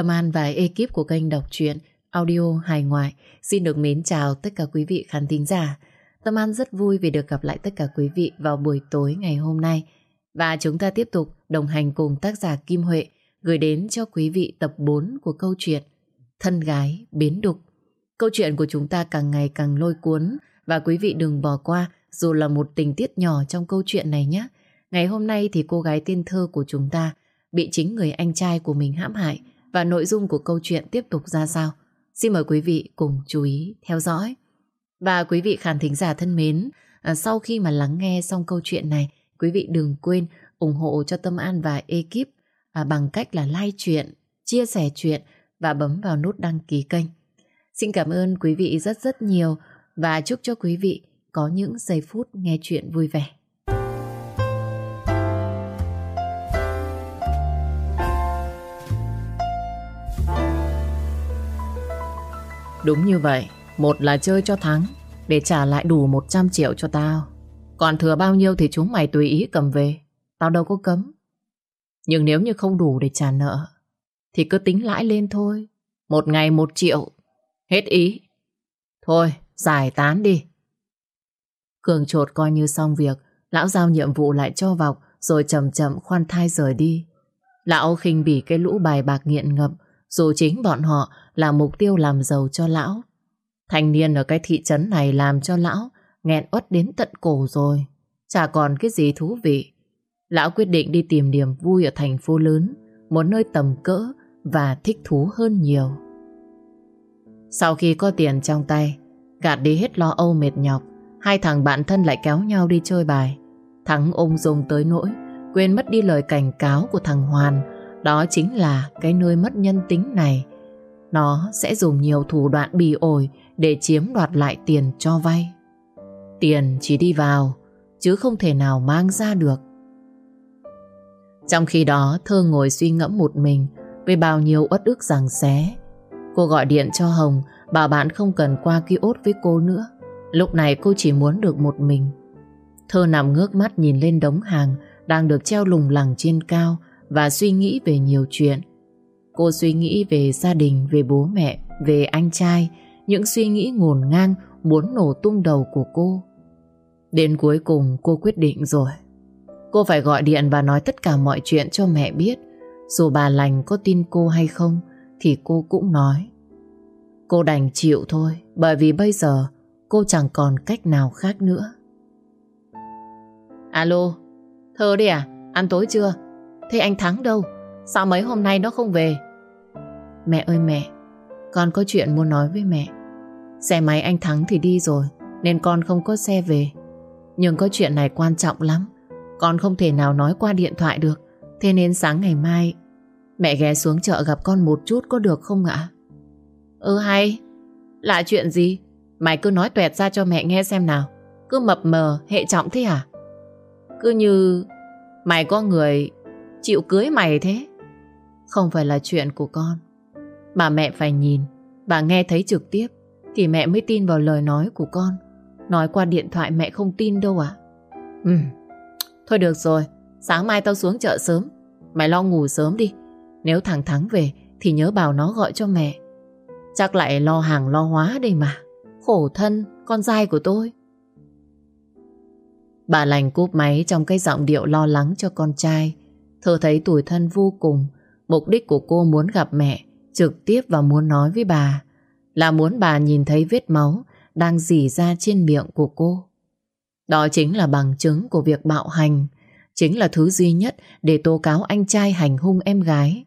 Tâm An và ekip của kênh đọc truyện, audio hài ngoại xin được mến chào tất cả quý vị khán thính giả. Tâm An rất vui vì được gặp lại tất cả quý vị vào buổi tối ngày hôm nay. Và chúng ta tiếp tục đồng hành cùng tác giả Kim Huệ gửi đến cho quý vị tập 4 của câu chuyện Thân gái biến đục. Câu chuyện của chúng ta càng ngày càng lôi cuốn và quý vị đừng bỏ qua, dù là một tình tiết nhỏ trong câu chuyện này nhé. Ngày hôm nay thì cô gái tiên thơ của chúng ta bị chính người anh trai của mình hãm hại và nội dung của câu chuyện tiếp tục ra sao. Xin mời quý vị cùng chú ý theo dõi. Và quý vị khán thính giả thân mến, à, sau khi mà lắng nghe xong câu chuyện này, quý vị đừng quên ủng hộ cho Tâm An và ekip à, bằng cách là like chuyện, chia sẻ chuyện và bấm vào nút đăng ký kênh. Xin cảm ơn quý vị rất rất nhiều và chúc cho quý vị có những giây phút nghe chuyện vui vẻ. Đúng như vậy, một là chơi cho thắng để trả lại đủ 100 triệu cho tao. Còn thừa bao nhiêu thì chúng mày tùy ý cầm về. Tao đâu có cấm. Nhưng nếu như không đủ để trả nợ thì cứ tính lãi lên thôi. Một ngày một triệu. Hết ý. Thôi, giải tán đi. Cường trột coi như xong việc, lão giao nhiệm vụ lại cho vọc, rồi chậm chậm khoan thai rời đi. Lão khinh bỉ cái lũ bài bạc nghiện ngập, dù chính bọn họ là mục tiêu làm giàu cho lão. Thanh niên ở cái thị trấn này làm cho lão nghẹn uất đến tận cổ rồi. Chả còn cái gì thú vị. Lão quyết định đi tìm niềm vui ở thành phố lớn, một nơi tầm cỡ và thích thú hơn nhiều. Sau khi có tiền trong tay, gạt đi hết lo âu mệt nhọc, hai thằng bạn thân lại kéo nhau đi chơi bài. Thắng ung dung tới nỗi, quên mất đi lời cảnh cáo của thằng Hoàn, đó chính là cái nơi mất nhân tính này. Nó sẽ dùng nhiều thủ đoạn bì ổi để chiếm đoạt lại tiền cho vay. Tiền chỉ đi vào, chứ không thể nào mang ra được. Trong khi đó, Thơ ngồi suy ngẫm một mình về bao nhiêu uất ức rằng xé. Cô gọi điện cho Hồng, bảo bạn không cần qua ký ốt với cô nữa. Lúc này cô chỉ muốn được một mình. Thơ nằm ngước mắt nhìn lên đống hàng đang được treo lùng lẳng trên cao và suy nghĩ về nhiều chuyện. Cô suy nghĩ về gia đình, về bố mẹ, về anh trai, những suy nghĩ ngổn ngang muốn nổ tung đầu của cô. Đến cuối cùng cô quyết định rồi. Cô phải gọi điện và nói tất cả mọi chuyện cho mẹ biết. Dù bà lành có tin cô hay không thì cô cũng nói. Cô đành chịu thôi bởi vì bây giờ cô chẳng còn cách nào khác nữa. Alo, Thơ đi à? Ăn tối chưa? Thế anh Thắng đâu? Sao mấy hôm nay nó không về? Mẹ ơi mẹ, con có chuyện muốn nói với mẹ. Xe máy anh Thắng thì đi rồi, nên con không có xe về. Nhưng có chuyện này quan trọng lắm. Con không thể nào nói qua điện thoại được. Thế nên sáng ngày mai, mẹ ghé xuống chợ gặp con một chút có được không ạ? Ừ hay. Là chuyện gì? Mày cứ nói tuẹt ra cho mẹ nghe xem nào. Cứ mập mờ, hệ trọng thế à? Cứ như mày có người chịu cưới mày thế. Không phải là chuyện của con. bà mẹ phải nhìn bà nghe thấy trực tiếp thì mẹ mới tin vào lời nói của con. Nói qua điện thoại mẹ không tin đâu à? Ừ. Thôi được rồi, sáng mai tao xuống chợ sớm. Mày lo ngủ sớm đi. Nếu thằng Thắng về thì nhớ bảo nó gọi cho mẹ. Chắc lại lo hàng lo hóa đây mà. Khổ thân, con dai của tôi. Bà lành cúp máy trong cái giọng điệu lo lắng cho con trai. Thơ thấy tủi thân vô cùng. Mục đích của cô muốn gặp mẹ trực tiếp và muốn nói với bà là muốn bà nhìn thấy vết máu đang dỉ ra trên miệng của cô. Đó chính là bằng chứng của việc bạo hành, chính là thứ duy nhất để tố cáo anh trai hành hung em gái.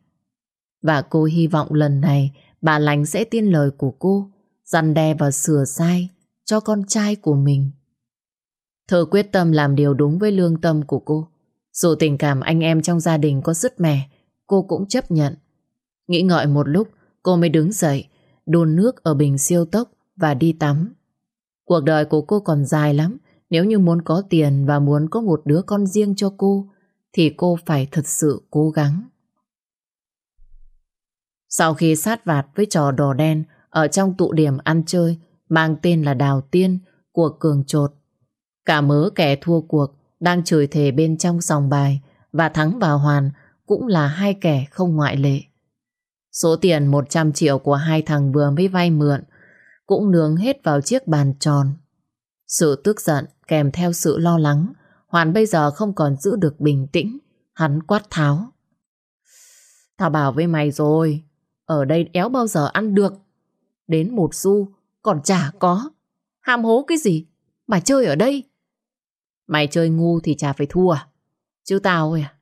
Và cô hy vọng lần này bà lành sẽ tin lời của cô, dằn đe và sửa sai cho con trai của mình. Thơ quyết tâm làm điều đúng với lương tâm của cô. Dù tình cảm anh em trong gia đình có sứt mẻ, cô cũng chấp nhận. Nghĩ ngợi một lúc, cô mới đứng dậy, đun nước ở bình siêu tốc và đi tắm. Cuộc đời của cô còn dài lắm, nếu như muốn có tiền và muốn có một đứa con riêng cho cô, thì cô phải thật sự cố gắng. Sau khi sát vạt với trò đỏ đen ở trong tụ điểm ăn chơi mang tên là Đào Tiên của Cường Trột, cả mớ kẻ thua cuộc đang chửi thề bên trong sòng bài và Thắng và Hoàn cũng là hai kẻ không ngoại lệ. Số tiền 100 triệu của hai thằng vừa mới vay mượn cũng nướng hết vào chiếc bàn tròn. Sự tức giận kèm theo sự lo lắng, Hoàn bây giờ không còn giữ được bình tĩnh, hắn quát tháo. Tao bảo với mày rồi, ở đây éo bao giờ ăn được. Đến một xu, còn chả có. Ham hố cái gì? mà chơi ở đây. Mày chơi ngu thì chả phải thua à? Chứ tao à?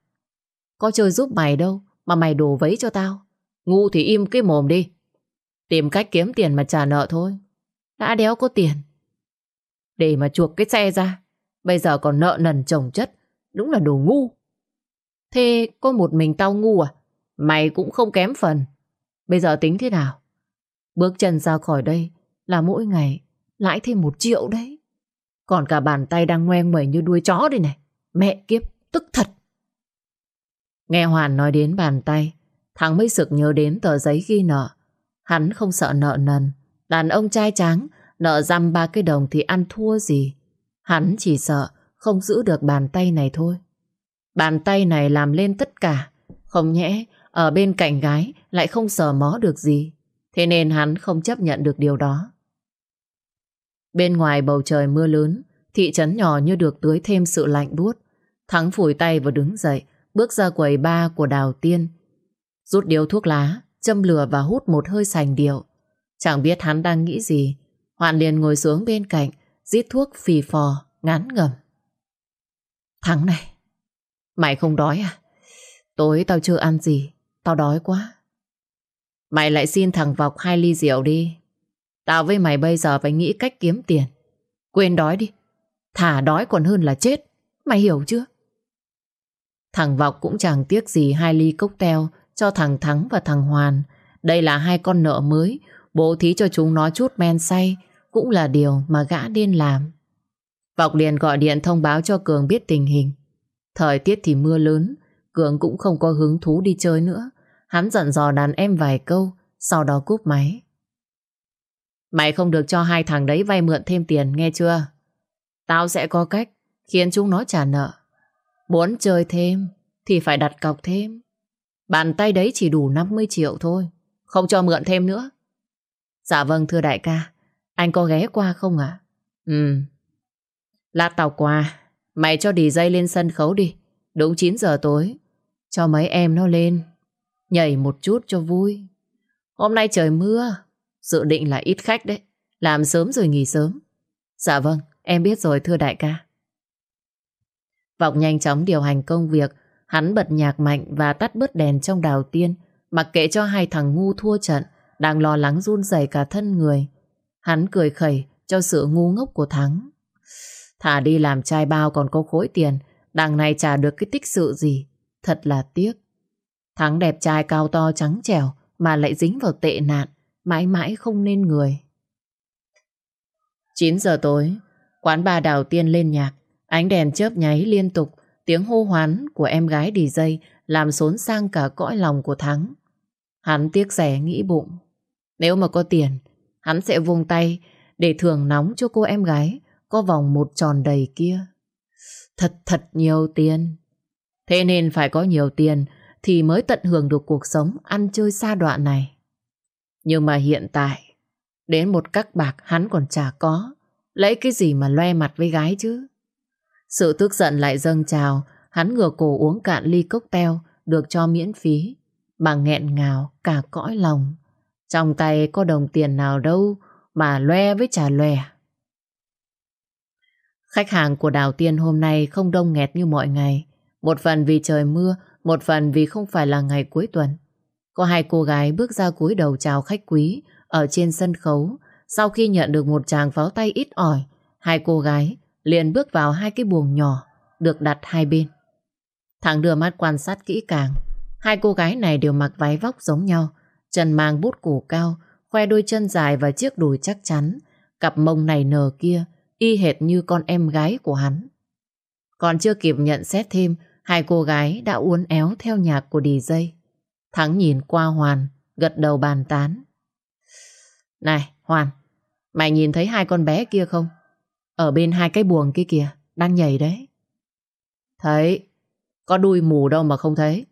Có chơi giúp mày đâu, mà mày đổ vấy cho tao. Ngu thì im cái mồm đi. Tìm cách kiếm tiền mà trả nợ thôi. Đã đéo có tiền. Để mà chuộc cái xe ra. Bây giờ còn nợ nần chồng chất. Đúng là đồ ngu. Thế có một mình tao ngu à? Mày cũng không kém phần. Bây giờ tính thế nào? Bước chân ra khỏi đây là mỗi ngày lãi thêm một triệu đấy. Còn cả bàn tay đang ngoen mẩy như đuôi chó đây này. Mẹ kiếp, tức thật. Nghe Hoàn nói đến bàn tay, thằng mới sực nhớ đến tờ giấy ghi nợ. Hắn không sợ nợ nần. Đàn ông trai tráng, nợ dăm ba cái đồng thì ăn thua gì. Hắn chỉ sợ không giữ được bàn tay này thôi. Bàn tay này làm lên tất cả. Không nhẽ ở bên cạnh gái lại không sờ mó được gì. Thế nên hắn không chấp nhận được điều đó. Bên ngoài bầu trời mưa lớn, thị trấn nhỏ như được tưới thêm sự lạnh buốt. Thắng phủi tay và đứng dậy, bước ra quầy ba của Đào Tiên. Rút điếu thuốc lá, châm lửa và hút một hơi sành điệu. Chẳng biết hắn đang nghĩ gì. hoạn liền ngồi xuống bên cạnh, rít thuốc phì phò, ngán ngầm. Thắng này, mày không đói à? Tối tao chưa ăn gì, tao đói quá. Mày lại xin thằng Vọc hai ly rượu đi. Tao với mày bây giờ phải nghĩ cách kiếm tiền. Quên đói đi. Thả đói còn hơn là chết. Mày hiểu chưa? Thằng Vọc cũng chẳng tiếc gì hai ly cốc teo cho thằng Thắng và thằng Hoàn. Đây là hai con nợ mới. Bố thí cho chúng nó chút men say cũng là điều mà gã điên làm. Vọc liền gọi điện thông báo cho Cường biết tình hình. Thời tiết thì mưa lớn, Cường cũng không có hứng thú đi chơi nữa. Hắn dặn dò đàn em vài câu, sau đó cúp máy. Mày không được cho hai thằng đấy vay mượn thêm tiền, nghe chưa? Tao sẽ có cách khiến chúng nó trả nợ. Muốn chơi thêm thì phải đặt cọc thêm. Bàn tay đấy chỉ đủ 50 triệu thôi, không cho mượn thêm nữa. Dạ vâng thưa đại ca, anh có ghé qua không ạ? Ừ. Lát tao qua, mày cho DJ dây lên sân khấu đi, đúng 9 giờ tối. Cho mấy em nó lên, nhảy một chút cho vui. Hôm nay trời mưa, dự định là ít khách đấy. Làm sớm rồi nghỉ sớm. Dạ vâng, em biết rồi thưa đại ca. Vọng nhanh chóng điều hành công việc, hắn bật nhạc mạnh và tắt bớt đèn trong đào tiên, mặc kệ cho hai thằng ngu thua trận, đang lo lắng run rẩy cả thân người. Hắn cười khẩy cho sự ngu ngốc của Thắng. Thả đi làm trai bao còn có khối tiền, đằng này trả được cái tích sự gì. Thật là tiếc. Thắng đẹp trai cao to trắng trẻo mà lại dính vào tệ nạn, mãi mãi không nên người. 9 giờ tối, quán bà Đào Tiên lên nhạc, ánh đèn chớp nháy liên tục, tiếng hô hoán của em gái đi dây làm xốn sang cả cõi lòng của Thắng. Hắn tiếc rẻ nghĩ bụng. Nếu mà có tiền, hắn sẽ vung tay để thưởng nóng cho cô em gái có vòng một tròn đầy kia. Thật thật nhiều tiền. Thế nên phải có nhiều tiền thì mới tận hưởng được cuộc sống ăn chơi xa đoạn này. Nhưng mà hiện tại, đến một các bạc hắn còn chả có. Lấy cái gì mà loe mặt với gái chứ? Sự tức giận lại dâng trào, hắn ngửa cổ uống cạn ly cốc teo được cho miễn phí, mà nghẹn ngào cả cõi lòng. Trong tay có đồng tiền nào đâu mà loe với trà loe. Khách hàng của Đào Tiên hôm nay không đông nghẹt như mọi ngày. Một phần vì trời mưa, một phần vì không phải là ngày cuối tuần. Có hai cô gái bước ra cúi đầu chào khách quý ở trên sân khấu. Sau khi nhận được một tràng pháo tay ít ỏi, hai cô gái liền bước vào hai cái buồng nhỏ được đặt hai bên. Thằng đưa mắt quan sát kỹ càng. Hai cô gái này đều mặc váy vóc giống nhau, chân mang bút cổ cao, khoe đôi chân dài và chiếc đùi chắc chắn. Cặp mông này nở kia, y hệt như con em gái của hắn. Còn chưa kịp nhận xét thêm, hai cô gái đã uốn éo theo nhạc của DJ. Thắng nhìn qua Hoàn, gật đầu bàn tán. Này, Hoàn, mày nhìn thấy hai con bé kia không? Ở bên hai cái buồng kia kìa, đang nhảy đấy. Thấy, có đuôi mù đâu mà không thấy.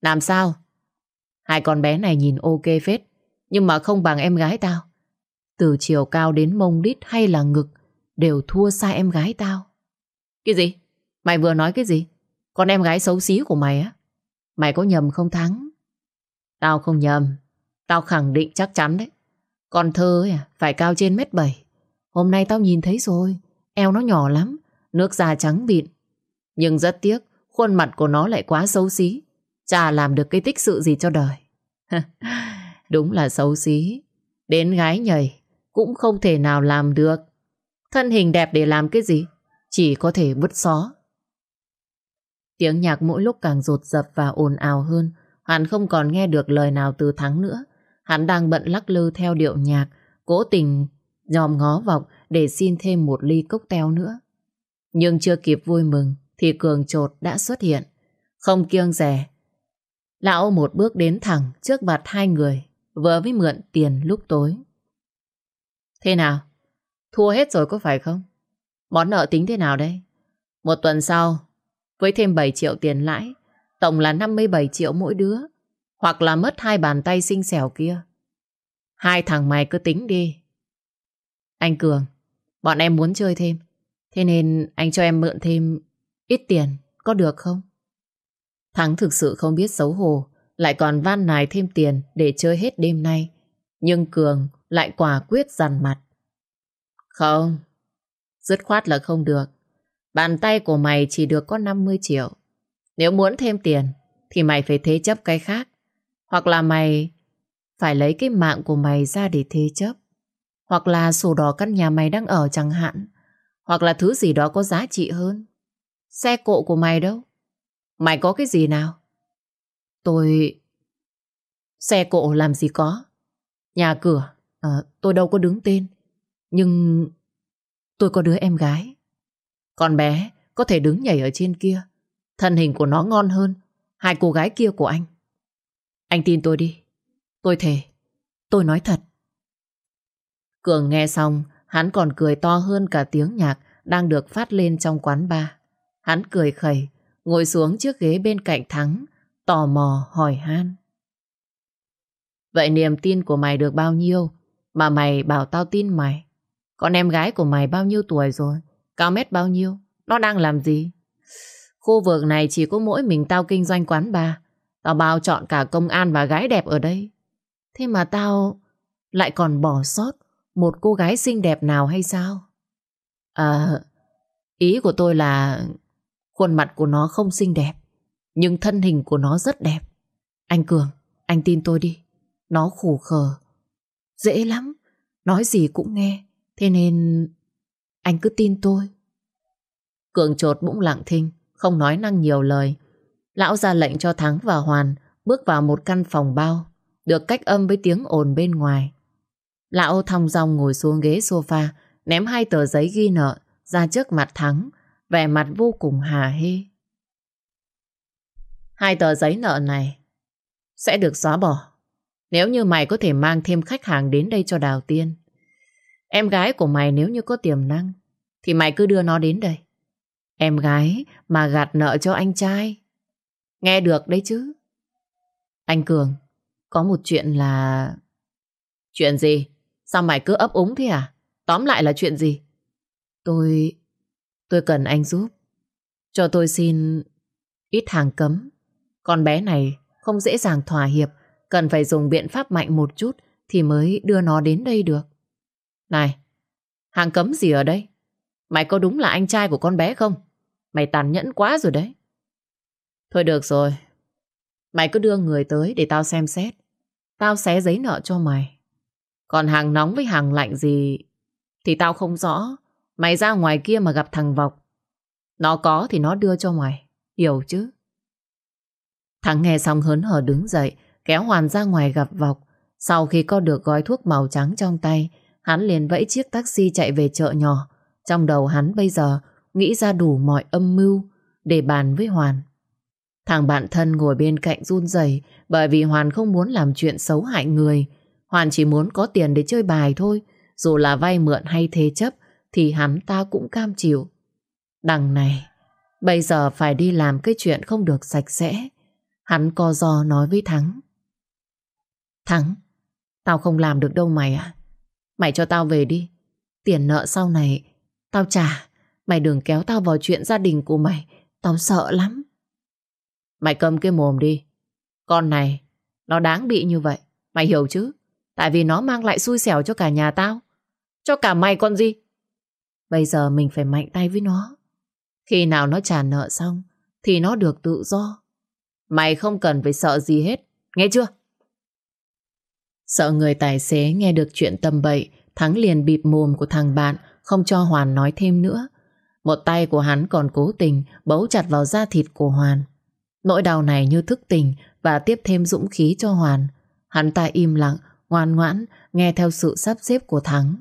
Làm sao? Hai con bé này nhìn ok phết, nhưng mà không bằng em gái tao. Từ chiều cao đến mông đít hay là ngực, đều thua xa em gái tao. Cái gì? Mày vừa nói cái gì? Con em gái xấu xí của mày á? Mày có nhầm không Thắng? Tao không nhầm. Tao khẳng định chắc chắn đấy. Con thơ ấy à, phải cao trên mét bảy. Hôm nay tao nhìn thấy rồi. Eo nó nhỏ lắm. Nước da trắng bịn. Nhưng rất tiếc, khuôn mặt của nó lại quá xấu xí. Chả làm được cái tích sự gì cho đời. Đúng là xấu xí. Đến gái nhảy cũng không thể nào làm được. Thân hình đẹp để làm cái gì? Chỉ có thể bứt xó. Tiếng nhạc mỗi lúc càng rột rập và ồn ào hơn. Hắn không còn nghe được lời nào từ Thắng nữa. Hắn đang bận lắc lư theo điệu nhạc, cố tình nhòm ngó vọng để xin thêm một ly cốc teo nữa. Nhưng chưa kịp vui mừng thì Cường trột đã xuất hiện. Không kiêng rẻ. Lão một bước đến thẳng trước mặt hai người vừa với mượn tiền lúc tối. Thế nào? Thua hết rồi có phải không? Món nợ tính thế nào đây? Một tuần sau, với thêm 7 triệu tiền lãi, tổng là 57 triệu mỗi đứa. Hoặc là mất hai bàn tay xinh xẻo kia. Hai thằng mày cứ tính đi. Anh Cường, bọn em muốn chơi thêm. Thế nên anh cho em mượn thêm ít tiền, có được không? Thắng thực sự không biết xấu hổ, lại còn van nài thêm tiền để chơi hết đêm nay. Nhưng Cường lại quả quyết dằn mặt. Không, dứt khoát là không được. Bàn tay của mày chỉ được có 50 triệu. Nếu muốn thêm tiền, thì mày phải thế chấp cái khác. Hoặc là mày phải lấy cái mạng của mày ra để thế chấp. Hoặc là sổ đỏ căn nhà mày đang ở chẳng hạn. Hoặc là thứ gì đó có giá trị hơn. Xe cộ của mày đâu? Mày có cái gì nào? Tôi... Xe cộ làm gì có? Nhà cửa, à, tôi đâu có đứng tên. Nhưng tôi có đứa em gái. Con bé có thể đứng nhảy ở trên kia. Thân hình của nó ngon hơn hai cô gái kia của anh. Anh tin tôi đi. Tôi thề. Tôi nói thật. Cường nghe xong, hắn còn cười to hơn cả tiếng nhạc đang được phát lên trong quán bar. Hắn cười khẩy, ngồi xuống chiếc ghế bên cạnh Thắng, tò mò hỏi han. Vậy niềm tin của mày được bao nhiêu mà mày bảo tao tin mày? Con em gái của mày bao nhiêu tuổi rồi? Cao mét bao nhiêu? Nó đang làm gì? Khu vực này chỉ có mỗi mình tao kinh doanh quán bar. Tao bao chọn cả công an và gái đẹp ở đây. Thế mà tao lại còn bỏ sót một cô gái xinh đẹp nào hay sao? À, ý của tôi là khuôn mặt của nó không xinh đẹp, nhưng thân hình của nó rất đẹp. Anh Cường, anh tin tôi đi. Nó khủ khờ. Dễ lắm, nói gì cũng nghe. Thế nên anh cứ tin tôi. Cường trột bụng lặng thinh, không nói năng nhiều lời. Lão ra lệnh cho Thắng và Hoàn bước vào một căn phòng bao, được cách âm với tiếng ồn bên ngoài. Lão thong dong ngồi xuống ghế sofa, ném hai tờ giấy ghi nợ ra trước mặt Thắng, vẻ mặt vô cùng hà hê. Hai tờ giấy nợ này sẽ được xóa bỏ nếu như mày có thể mang thêm khách hàng đến đây cho Đào Tiên. Em gái của mày nếu như có tiềm năng thì mày cứ đưa nó đến đây. Em gái mà gạt nợ cho anh trai. Nghe được đấy chứ. Anh Cường, có một chuyện là... Chuyện gì? Sao mày cứ ấp úng thế à? Tóm lại là chuyện gì? Tôi... Tôi cần anh giúp. Cho tôi xin ít hàng cấm. Con bé này không dễ dàng thỏa hiệp. Cần phải dùng biện pháp mạnh một chút thì mới đưa nó đến đây được. Này, hàng cấm gì ở đây? Mày có đúng là anh trai của con bé không? Mày tàn nhẫn quá rồi đấy. Thôi được rồi. Mày cứ đưa người tới để tao xem xét. Tao xé giấy nợ cho mày. Còn hàng nóng với hàng lạnh gì thì tao không rõ. Mày ra ngoài kia mà gặp thằng Vọc. Nó có thì nó đưa cho mày. Hiểu chứ? Thằng nghe xong hớn hở đứng dậy, kéo Hoàn ra ngoài gặp Vọc. Sau khi có được gói thuốc màu trắng trong tay, hắn liền vẫy chiếc taxi chạy về chợ nhỏ. Trong đầu hắn bây giờ nghĩ ra đủ mọi âm mưu để bàn với Hoàn. Thằng bạn thân ngồi bên cạnh run rẩy bởi vì Hoàn không muốn làm chuyện xấu hại người. Hoàn chỉ muốn có tiền để chơi bài thôi. Dù là vay mượn hay thế chấp thì hắn ta cũng cam chịu. Đằng này, bây giờ phải đi làm cái chuyện không được sạch sẽ. Hắn co giò nói với Thắng. Thắng, tao không làm được đâu mày à. Mày cho tao về đi. Tiền nợ sau này, tao trả. Mày đừng kéo tao vào chuyện gia đình của mày. Tao sợ lắm. Mày cầm cái mồm đi. Con này, nó đáng bị như vậy. Mày hiểu chứ? Tại vì nó mang lại xui xẻo cho cả nhà tao. Cho cả mày con gì? Bây giờ mình phải mạnh tay với nó. Khi nào nó trả nợ xong, thì nó được tự do. Mày không cần phải sợ gì hết. Nghe chưa? Sợ người tài xế nghe được chuyện tầm bậy, Thắng liền bịt mồm của thằng bạn, không cho Hoàn nói thêm nữa. Một tay của hắn còn cố tình bấu chặt vào da thịt của Hoàn. Nỗi đau này như thức tỉnh và tiếp thêm dũng khí cho Hoàn. Hắn ta im lặng, ngoan ngoãn, nghe theo sự sắp xếp của Thắng.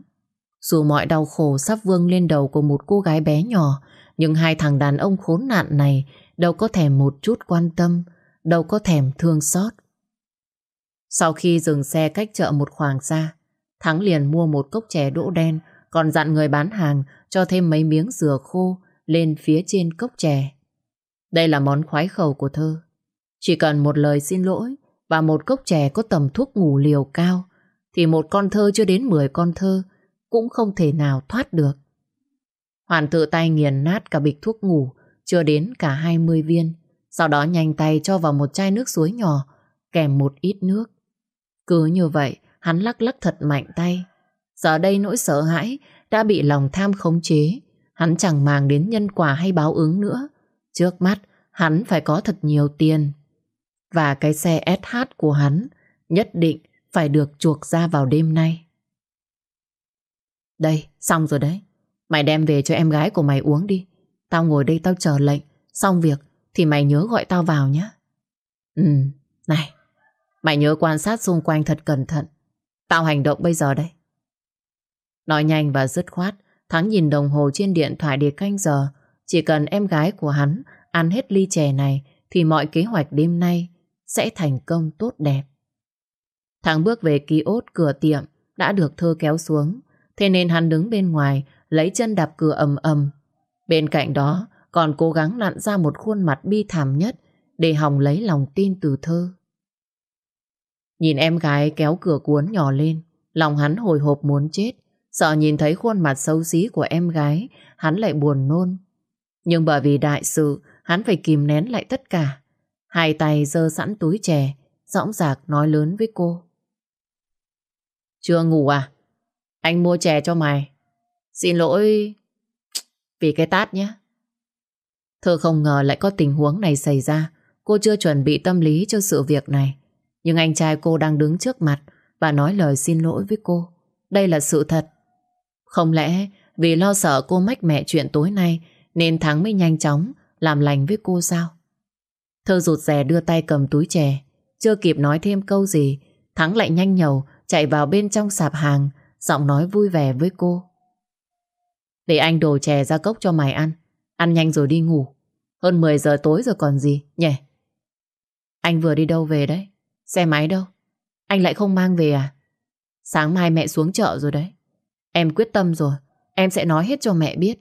Dù mọi đau khổ sắp vương lên đầu của một cô gái bé nhỏ, nhưng hai thằng đàn ông khốn nạn này đâu có thèm một chút quan tâm, đâu có thèm thương xót. Sau khi dừng xe cách chợ một khoảng xa, Thắng liền mua một cốc chè đỗ đen, còn dặn người bán hàng cho thêm mấy miếng dừa khô lên phía trên cốc chè. Đây là món khoái khẩu của thơ. Chỉ cần một lời xin lỗi và một cốc chè có tầm thuốc ngủ liều cao, thì một con thơ chưa đến 10 con thơ cũng không thể nào thoát được. Hoàn tự tay nghiền nát cả bịch thuốc ngủ, chưa đến cả 20 viên, sau đó nhanh tay cho vào một chai nước suối nhỏ, kèm một ít nước. Cứ như vậy, hắn lắc lắc thật mạnh tay. Giờ đây nỗi sợ hãi đã bị lòng tham khống chế. Hắn chẳng màng đến nhân quả hay báo ứng nữa. Trước mắt hắn phải có thật nhiều tiền. Và cái xe SH của hắn nhất định phải được chuộc ra vào đêm nay. Đây, xong rồi đấy. Mày đem về cho em gái của mày uống đi. Tao ngồi đây tao chờ lệnh. Xong việc thì mày nhớ gọi tao vào nhé. Ừ, này, mày nhớ quan sát xung quanh thật cẩn thận. Tao hành động bây giờ đây. Nói nhanh và dứt khoát, Thắng nhìn đồng hồ trên điện thoại để canh giờ. Chỉ cần em gái của hắn ăn hết ly chè này thì mọi kế hoạch đêm nay sẽ thành công tốt đẹp. Thắng bước về ký ốt cửa tiệm đã được thơ kéo xuống. Thế nên hắn đứng bên ngoài lấy chân đạp cửa ầm ầm. Bên cạnh đó còn cố gắng nặn ra một khuôn mặt bi thảm nhất để hòng lấy lòng tin từ thơ. Nhìn em gái kéo cửa cuốn nhỏ lên, lòng hắn hồi hộp muốn chết, sợ nhìn thấy khuôn mặt xấu xí của em gái, hắn lại buồn nôn. Nhưng bởi vì đại sự, hắn phải kìm nén lại tất cả. Hai tay giơ sẵn túi chè, dõng dạc nói lớn với cô. Chưa ngủ à? Anh mua chè cho mày. Xin lỗi vì cái tát nhé. Thơ không ngờ lại có tình huống này xảy ra. Cô chưa chuẩn bị tâm lý cho sự việc này. Nhưng anh trai cô đang đứng trước mặt và nói lời xin lỗi với cô. Đây là sự thật. Không lẽ vì lo sợ cô mách mẹ chuyện tối nay nên Thắng mới nhanh chóng làm lành với cô sao? Thơ rụt rè đưa tay cầm túi chè. Chưa kịp nói thêm câu gì Thắng lại nhanh nhầu chạy vào bên trong sạp hàng giọng nói vui vẻ với cô. Để anh đổ chè ra cốc cho mày ăn. Ăn nhanh rồi đi ngủ. Hơn 10 giờ tối rồi còn gì, nhỉ? Anh vừa đi đâu về đấy? Xe máy đâu? Anh lại không mang về à? Sáng mai mẹ xuống chợ rồi đấy. Em quyết tâm rồi. Em sẽ nói hết cho mẹ biết.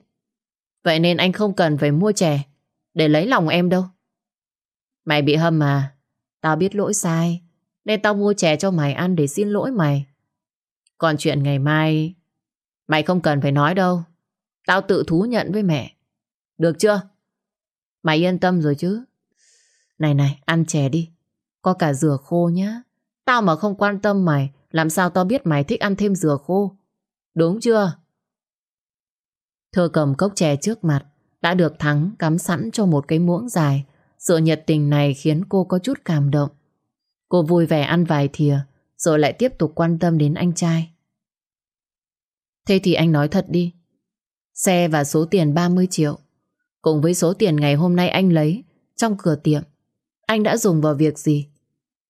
Vậy nên anh không cần phải mua chè để lấy lòng em đâu. Mày bị hâm mà. Tao biết lỗi sai. Nên tao mua chè cho mày ăn để xin lỗi mày. Còn chuyện ngày mai... Mày không cần phải nói đâu. Tao tự thú nhận với mẹ. Được chưa? Mày yên tâm rồi chứ? Này này, ăn chè đi. Có cả dừa khô nhá. Tao mà không quan tâm mày, làm sao tao biết mày thích ăn thêm dừa khô? Đúng chưa? Thơ cầm cốc chè trước mặt, đã được Thắng cắm sẵn cho một cái muỗng dài. Sự nhiệt tình này khiến cô có chút cảm động. Cô vui vẻ ăn vài thìa, rồi lại tiếp tục quan tâm đến anh trai. Thế thì anh nói thật đi. Xe và số tiền 30 triệu, cùng với số tiền ngày hôm nay anh lấy trong cửa tiệm, anh đã dùng vào việc gì?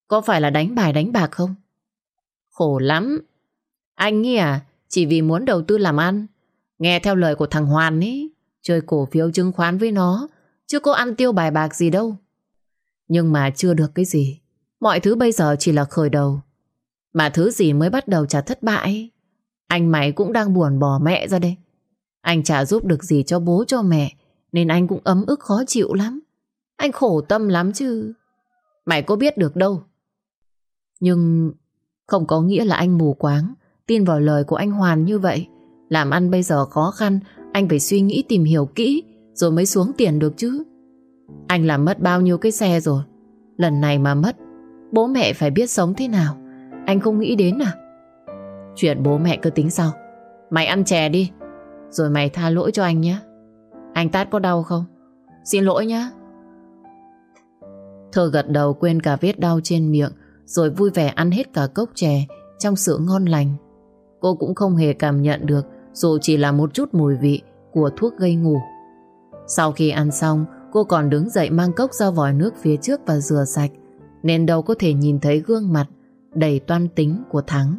Có phải là đánh bài đánh bạc không? Khổ lắm. Anh nghĩ à, chỉ vì muốn đầu tư làm ăn. Nghe theo lời của thằng Hoàn ấy, chơi cổ phiếu chứng khoán với nó, chưa có ăn tiêu bài bạc gì đâu. Nhưng mà chưa được cái gì. Mọi thứ bây giờ chỉ là khởi đầu. Mà thứ gì mới bắt đầu chả thất bại. Anh mày cũng đang buồn bỏ mẹ ra đây. Anh chả giúp được gì cho bố cho mẹ, nên anh cũng ấm ức khó chịu lắm. Anh khổ tâm lắm chứ. Mày có biết được đâu. Nhưng Không có nghĩa là anh mù quáng, tin vào lời của anh Hoàn như vậy. Làm ăn bây giờ khó khăn, anh phải suy nghĩ tìm hiểu kỹ rồi mới xuống tiền được chứ. Anh làm mất bao nhiêu cái xe rồi. Lần này mà mất, bố mẹ phải biết sống thế nào. Anh không nghĩ đến à? Chuyện bố mẹ cứ tính sau. Mày ăn chè đi, rồi mày tha lỗi cho anh nhé. Anh tát có đau không? Xin lỗi nhé. Thơ gật đầu quên cả vết đau trên miệng rồi vui vẻ ăn hết cả cốc chè trong sự ngon lành. Cô cũng không hề cảm nhận được dù chỉ là một chút mùi vị của thuốc gây ngủ. Sau khi ăn xong, cô còn đứng dậy mang cốc ra vòi nước phía trước và rửa sạch, nên đâu có thể nhìn thấy gương mặt đầy toan tính của Thắng.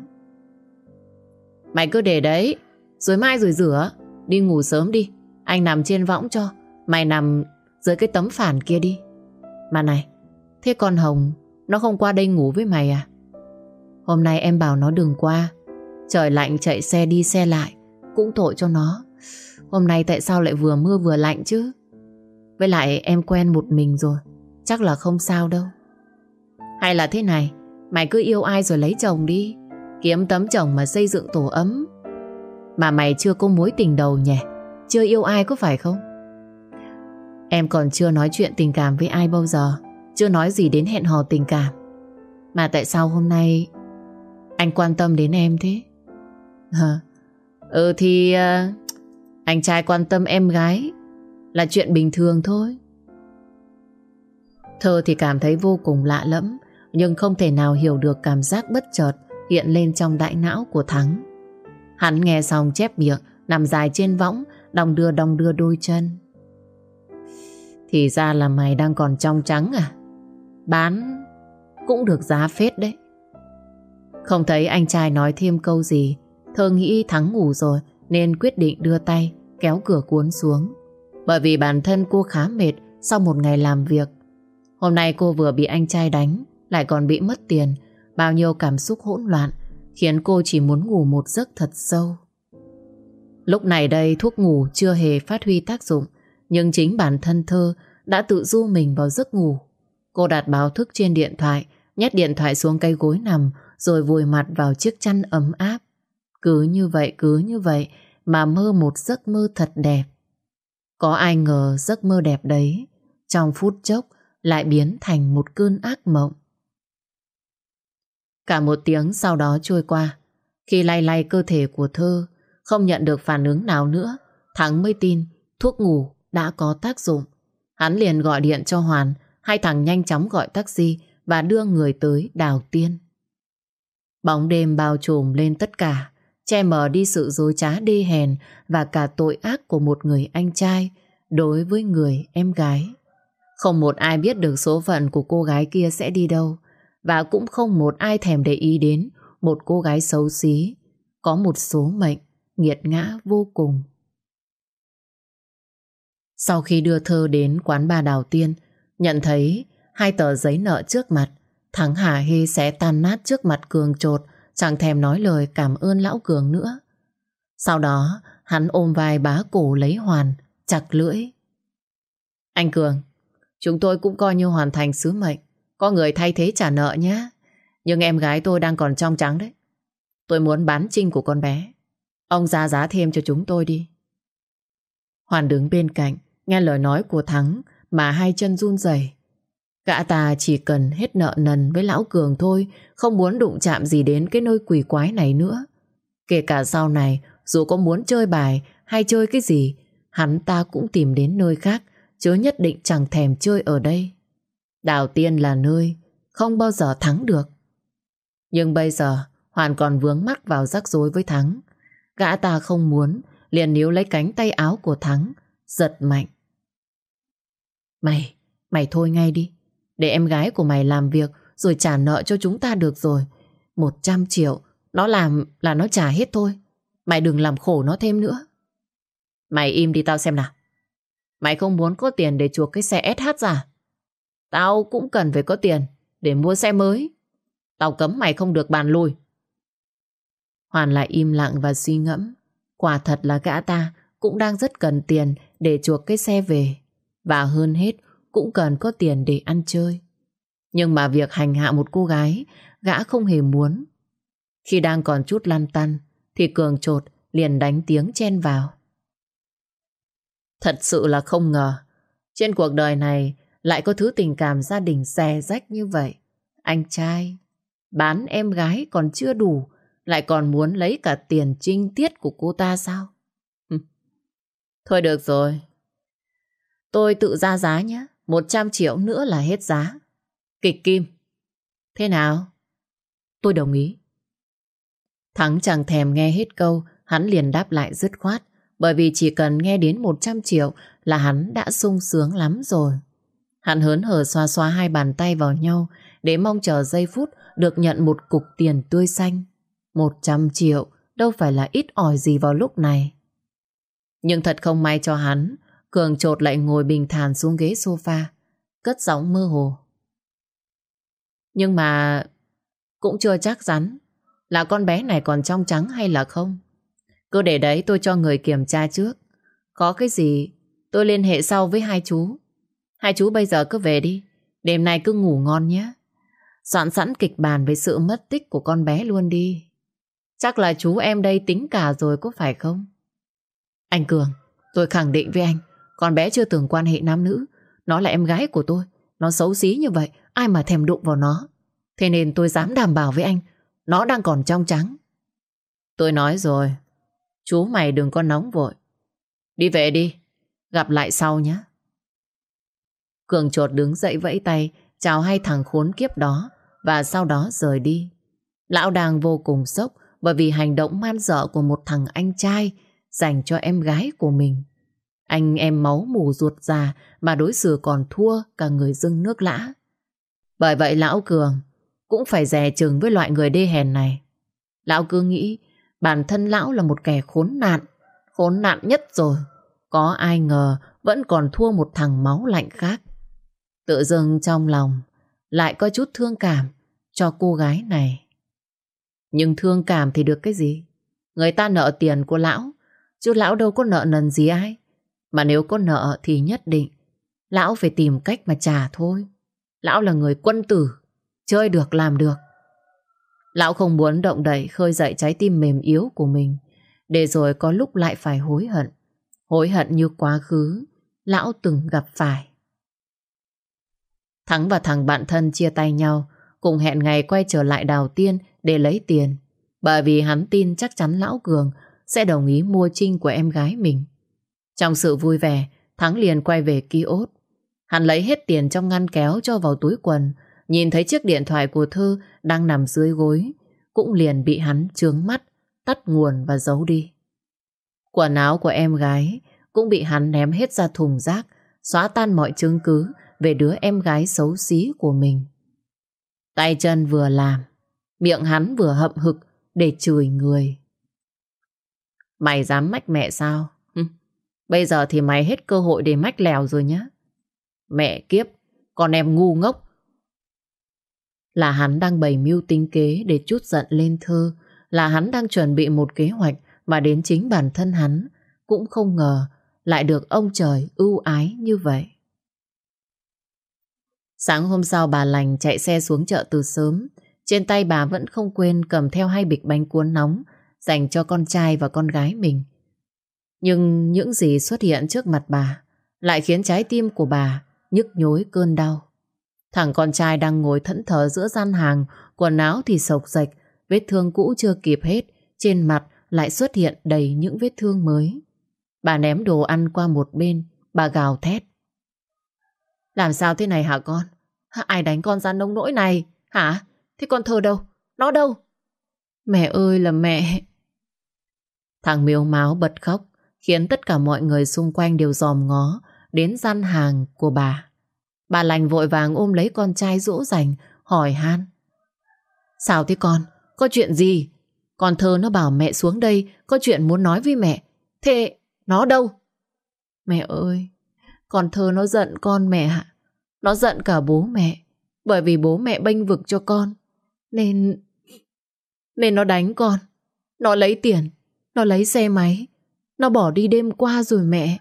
Mày cứ để đấy, rồi mai rồi rửa, đi ngủ sớm đi, anh nằm trên võng cho, mày nằm dưới cái tấm phản kia đi. Mà này, thế con Hồng nó không qua đây ngủ với mày à? Hôm nay em bảo nó đừng qua, trời lạnh chạy xe đi xe lại, cũng tội cho nó. Hôm nay tại sao lại vừa mưa vừa lạnh chứ? Với lại em quen một mình rồi, chắc là không sao đâu. Hay là thế này, mày cứ yêu ai rồi lấy chồng đi, kiếm tấm chồng mà xây dựng tổ ấm. Mà mày chưa có mối tình đầu nhỉ? Chưa yêu ai có phải không? Em còn chưa nói chuyện tình cảm với ai bao giờ, chưa nói gì đến hẹn hò tình cảm. Mà tại sao hôm nay anh quan tâm đến em thế? Hả? Ừ thì uh, anh trai quan tâm em gái là chuyện bình thường thôi. Thơ thì cảm thấy vô cùng lạ lẫm nhưng không thể nào hiểu được cảm giác bất chợt hiện lên trong đại não của Thắng. Hắn nghe xong chép miệng nằm dài trên võng đong đưa đong đưa đôi chân. Thì ra là mày đang còn trong trắng à? Bán cũng được giá phết đấy. Không thấy anh trai nói thêm câu gì Thơ nghĩ Thắng ngủ rồi, Nên quyết định đưa tay, Kéo cửa cuốn xuống. Bởi vì bản thân cô khá mệt Sau một ngày làm việc. Hôm nay cô vừa bị anh trai đánh, Lại còn bị mất tiền, Bao nhiêu cảm xúc hỗn loạn, Khiến cô chỉ muốn ngủ một giấc thật sâu. Lúc này đây thuốc ngủ chưa hề phát huy tác dụng, Nhưng chính bản thân thơ Đã tự du mình vào giấc ngủ. Cô đặt báo thức trên điện thoại, Nhét điện thoại xuống cây gối nằm, Rồi vùi mặt vào chiếc chăn ấm áp cứ như vậy, cứ như vậy mà mơ một giấc mơ thật đẹp. Có ai ngờ giấc mơ đẹp đấy trong phút chốc lại biến thành một cơn ác mộng. Cả một tiếng sau đó trôi qua, khi lay lay cơ thể của thơ không nhận được phản ứng nào nữa, Thắng mới tin thuốc ngủ đã có tác dụng. Hắn liền gọi điện cho Hoàn, hai thằng nhanh chóng gọi taxi và đưa người tới đào tiên. Bóng đêm bao trùm lên tất cả, che mờ đi sự dối trá đê hèn và cả tội ác của một người anh trai đối với người em gái. Không một ai biết được số phận của cô gái kia sẽ đi đâu và cũng không một ai thèm để ý đến một cô gái xấu xí có một số mệnh nghiệt ngã vô cùng. Sau khi đưa thơ đến quán bà Đào Tiên, nhận thấy hai tờ giấy nợ trước mặt, thằng Hà Hê sẽ tan nát trước mặt Cường trột Chẳng thèm nói lời cảm ơn lão Cường nữa. Sau đó, Hắn ôm vai bá cổ lấy Hoàn, Chặt lưỡi. Anh Cường, Chúng tôi cũng coi như hoàn thành sứ mệnh. Có người thay thế trả nợ nhé. Nhưng em gái tôi đang còn trong trắng đấy. Tôi muốn bán trinh của con bé. Ông ra giá thêm cho chúng tôi đi. Hoàn đứng bên cạnh, Nghe lời nói của Thắng Mà hai chân run rẩy. Gã ta chỉ cần hết nợ nần với lão Cường thôi, không muốn đụng chạm gì đến cái nơi quỷ quái này nữa. Kể cả sau này, dù có muốn chơi bài hay chơi cái gì, hắn ta cũng tìm đến nơi khác, chứ nhất định chẳng thèm chơi ở đây. Đào tiên là nơi không bao giờ thắng được. Nhưng bây giờ, Hoàn còn vướng mắc vào rắc rối với Thắng. Gã ta không muốn, liền níu lấy cánh tay áo của Thắng, giật mạnh. Mày, mày thôi ngay đi. Để em gái của mày làm việc rồi trả nợ cho chúng ta được rồi. Một trăm triệu, nó làm là nó trả hết thôi. Mày đừng làm khổ nó thêm nữa. Mày im đi tao xem nào. Mày không muốn có tiền để chuộc cái xe SH ra. À? Tao cũng cần phải có tiền để mua xe mới. Tao cấm mày không được bàn lùi. Hoàn lại im lặng và suy ngẫm. Quả thật là gã ta cũng đang rất cần tiền để chuộc cái xe về. Và hơn hết, cũng cần có tiền để ăn chơi. Nhưng mà việc hành hạ một cô gái, gã không hề muốn. Khi đang còn chút lăn tăn thì Cường trột liền đánh tiếng chen vào. Thật sự là không ngờ trên cuộc đời này lại có thứ tình cảm gia đình xè rách như vậy. Anh trai bán em gái còn chưa đủ lại còn muốn lấy cả tiền trinh tiết của cô ta sao? Thôi được rồi. Tôi tự ra giá nhé. 100 triệu nữa là hết giá. Kịch kim. Thế nào? Tôi đồng ý. Thắng chẳng thèm nghe hết câu, hắn liền đáp lại dứt khoát, bởi vì chỉ cần nghe đến 100 triệu là hắn đã sung sướng lắm rồi. Hắn hớn hở xoa xoa hai bàn tay vào nhau để mong chờ giây phút được nhận một cục tiền tươi xanh. 100 triệu đâu phải là ít ỏi gì vào lúc này. Nhưng thật không may cho hắn, Cường trột lại ngồi bình thản xuống ghế sofa, cất giọng mơ hồ. Nhưng mà cũng chưa chắc chắn là con bé này còn trong trắng hay là không. Cứ để đấy tôi cho người kiểm tra trước. Có cái gì tôi liên hệ sau với hai chú. Hai chú bây giờ cứ về đi. Đêm nay cứ ngủ ngon nhé. Soạn sẵn kịch bản về sự mất tích của con bé luôn đi. Chắc là chú em đây tính cả rồi có phải không? Anh Cường, tôi khẳng định với anh, con bé chưa từng quan hệ nam nữ. Nó là em gái của tôi. Nó xấu xí như vậy, ai mà thèm đụng vào nó. Thế nên tôi dám đảm bảo với anh, nó đang còn trong trắng. Tôi nói rồi, chú mày đừng có nóng vội. Đi về đi, gặp lại sau nhé. Cường trột đứng dậy vẫy tay, chào hai thằng khốn kiếp đó và sau đó rời đi. Lão đang vô cùng sốc bởi vì hành động man dợ của một thằng anh trai dành cho em gái của mình. Anh em máu mù ruột già mà đối xử còn thua cả người dưng nước lã. Bởi vậy Lão Cường cũng phải dè chừng với loại người đê hèn này. Lão cứ nghĩ bản thân Lão là một kẻ khốn nạn, khốn nạn nhất rồi. Có ai ngờ vẫn còn thua một thằng máu lạnh khác. Tự dưng trong lòng lại có chút thương cảm cho cô gái này. Nhưng thương cảm thì được cái gì? Người ta nợ tiền của lão, chứ lão đâu có nợ nần gì ai. Mà nếu có nợ thì nhất định lão phải tìm cách mà trả thôi. Lão là người quân tử, chơi được làm được. Lão không muốn động đậy khơi dậy trái tim mềm yếu của mình, để rồi có lúc lại phải hối hận. Hối hận như quá khứ, lão từng gặp phải. Thắng và thằng bạn thân chia tay nhau, cùng hẹn ngày quay trở lại đào tiên để lấy tiền. Bởi vì hắn tin chắc chắn Lão Cường sẽ đồng ý mua trinh của em gái mình. Trong sự vui vẻ, Thắng liền quay về ký ốt. Hắn lấy hết tiền trong ngăn kéo cho vào túi quần, nhìn thấy chiếc điện thoại của Thư đang nằm dưới gối, cũng liền bị hắn trướng mắt, tắt nguồn và giấu đi. Quần áo của em gái cũng bị hắn ném hết ra thùng rác, xóa tan mọi chứng cứ về đứa em gái xấu xí của mình. Tay chân vừa làm, miệng hắn vừa hậm hực để chửi người. Mày dám mách mẹ sao? Bây giờ thì mày hết cơ hội để mách lèo rồi nhá. Mẹ kiếp, con em ngu ngốc. Là hắn đang bày mưu tính kế để chút giận lên thơ. Là hắn đang chuẩn bị một kế hoạch mà đến chính bản thân hắn cũng không ngờ lại được ông trời ưu ái như vậy. Sáng hôm sau bà lành chạy xe xuống chợ từ sớm. Trên tay bà vẫn không quên cầm theo hai bịch bánh cuốn nóng dành cho con trai và con gái mình. Nhưng những gì xuất hiện trước mặt bà lại khiến trái tim của bà nhức nhối cơn đau. Thằng con trai đang ngồi thẫn thờ giữa gian hàng, quần áo thì sộc sạch, vết thương cũ chưa kịp hết, trên mặt lại xuất hiện đầy những vết thương mới. Bà ném đồ ăn qua một bên, bà gào thét. Làm sao thế này hả con? Ai đánh con ra nông nỗi này? Hả? Thế con thơ đâu? Nó đâu? Mẹ ơi là mẹ! Thằng miêu máu bật khóc, khiến tất cả mọi người xung quanh đều dòm ngó đến gian hàng của bà. Bà lành vội vàng ôm lấy con trai dỗ dành, hỏi han. Sao thế con? Có chuyện gì? Con thơ nó bảo mẹ xuống đây, có chuyện muốn nói với mẹ. Thế nó đâu? Mẹ ơi, con thơ nó giận con mẹ ạ. Nó giận cả bố mẹ, bởi vì bố mẹ bênh vực cho con. Nên... Nên nó đánh con. Nó lấy tiền, nó lấy xe máy. Nó bỏ đi đêm qua rồi mẹ.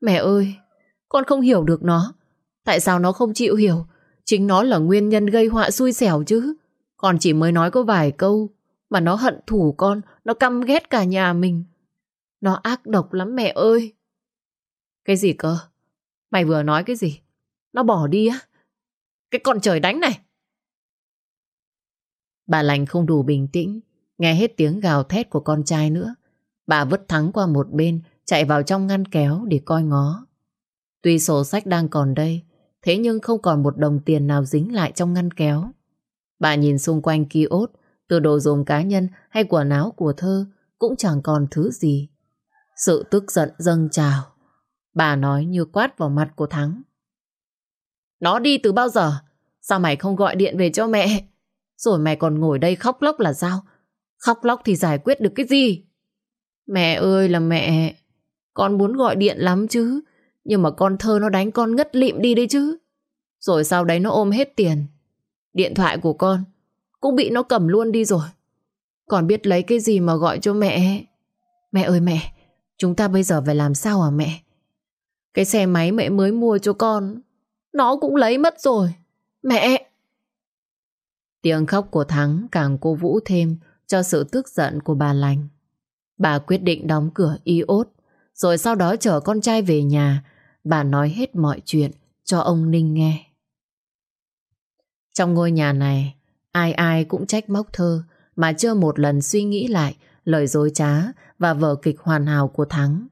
Mẹ ơi, con không hiểu được nó. Tại sao nó không chịu hiểu? Chính nó là nguyên nhân gây họa xui xẻo chứ. Con chỉ mới nói có vài câu Mà nó hận thù con, nó căm ghét cả nhà mình. Nó ác độc lắm mẹ ơi. Cái gì cơ? Mày vừa nói cái gì? Nó bỏ đi á? Cái con trời đánh này! Bà lành không đủ bình tĩnh, nghe hết tiếng gào thét của con trai nữa. Bà vứt thắng qua một bên, chạy vào trong ngăn kéo để coi ngó. Tuy sổ sách đang còn đây, thế nhưng không còn một đồng tiền nào dính lại trong ngăn kéo. Bà nhìn xung quanh kiosk, từ đồ dùng cá nhân hay quần áo của thơ cũng chẳng còn thứ gì. Sự tức giận dâng trào. Bà nói như quát vào mặt của Thắng. Nó đi từ bao giờ? Sao mày không gọi điện về cho mẹ? Rồi mày còn ngồi đây khóc lóc là sao? Khóc lóc thì giải quyết được cái gì? Mẹ ơi là mẹ, con muốn gọi điện lắm chứ. Nhưng mà con thơ nó đánh con ngất lịm đi đấy chứ. Rồi sau đấy nó ôm hết tiền. Điện thoại của con cũng bị nó cầm luôn đi rồi. Còn biết lấy cái gì mà gọi cho mẹ. Mẹ ơi mẹ, chúng ta bây giờ phải làm sao hả mẹ? Cái xe máy mẹ mới mua cho con, nó cũng lấy mất rồi. Mẹ! Tiếng khóc của Thắng càng cô vũ thêm cho sự tức giận của bà lành. Bà quyết định đóng cửa y ốt, rồi sau đó chở con trai về nhà, bà nói hết mọi chuyện cho ông Ninh nghe. Trong ngôi nhà này, ai ai cũng trách móc thơ, mà chưa một lần suy nghĩ lại lời dối trá và vở kịch hoàn hảo của Thắng.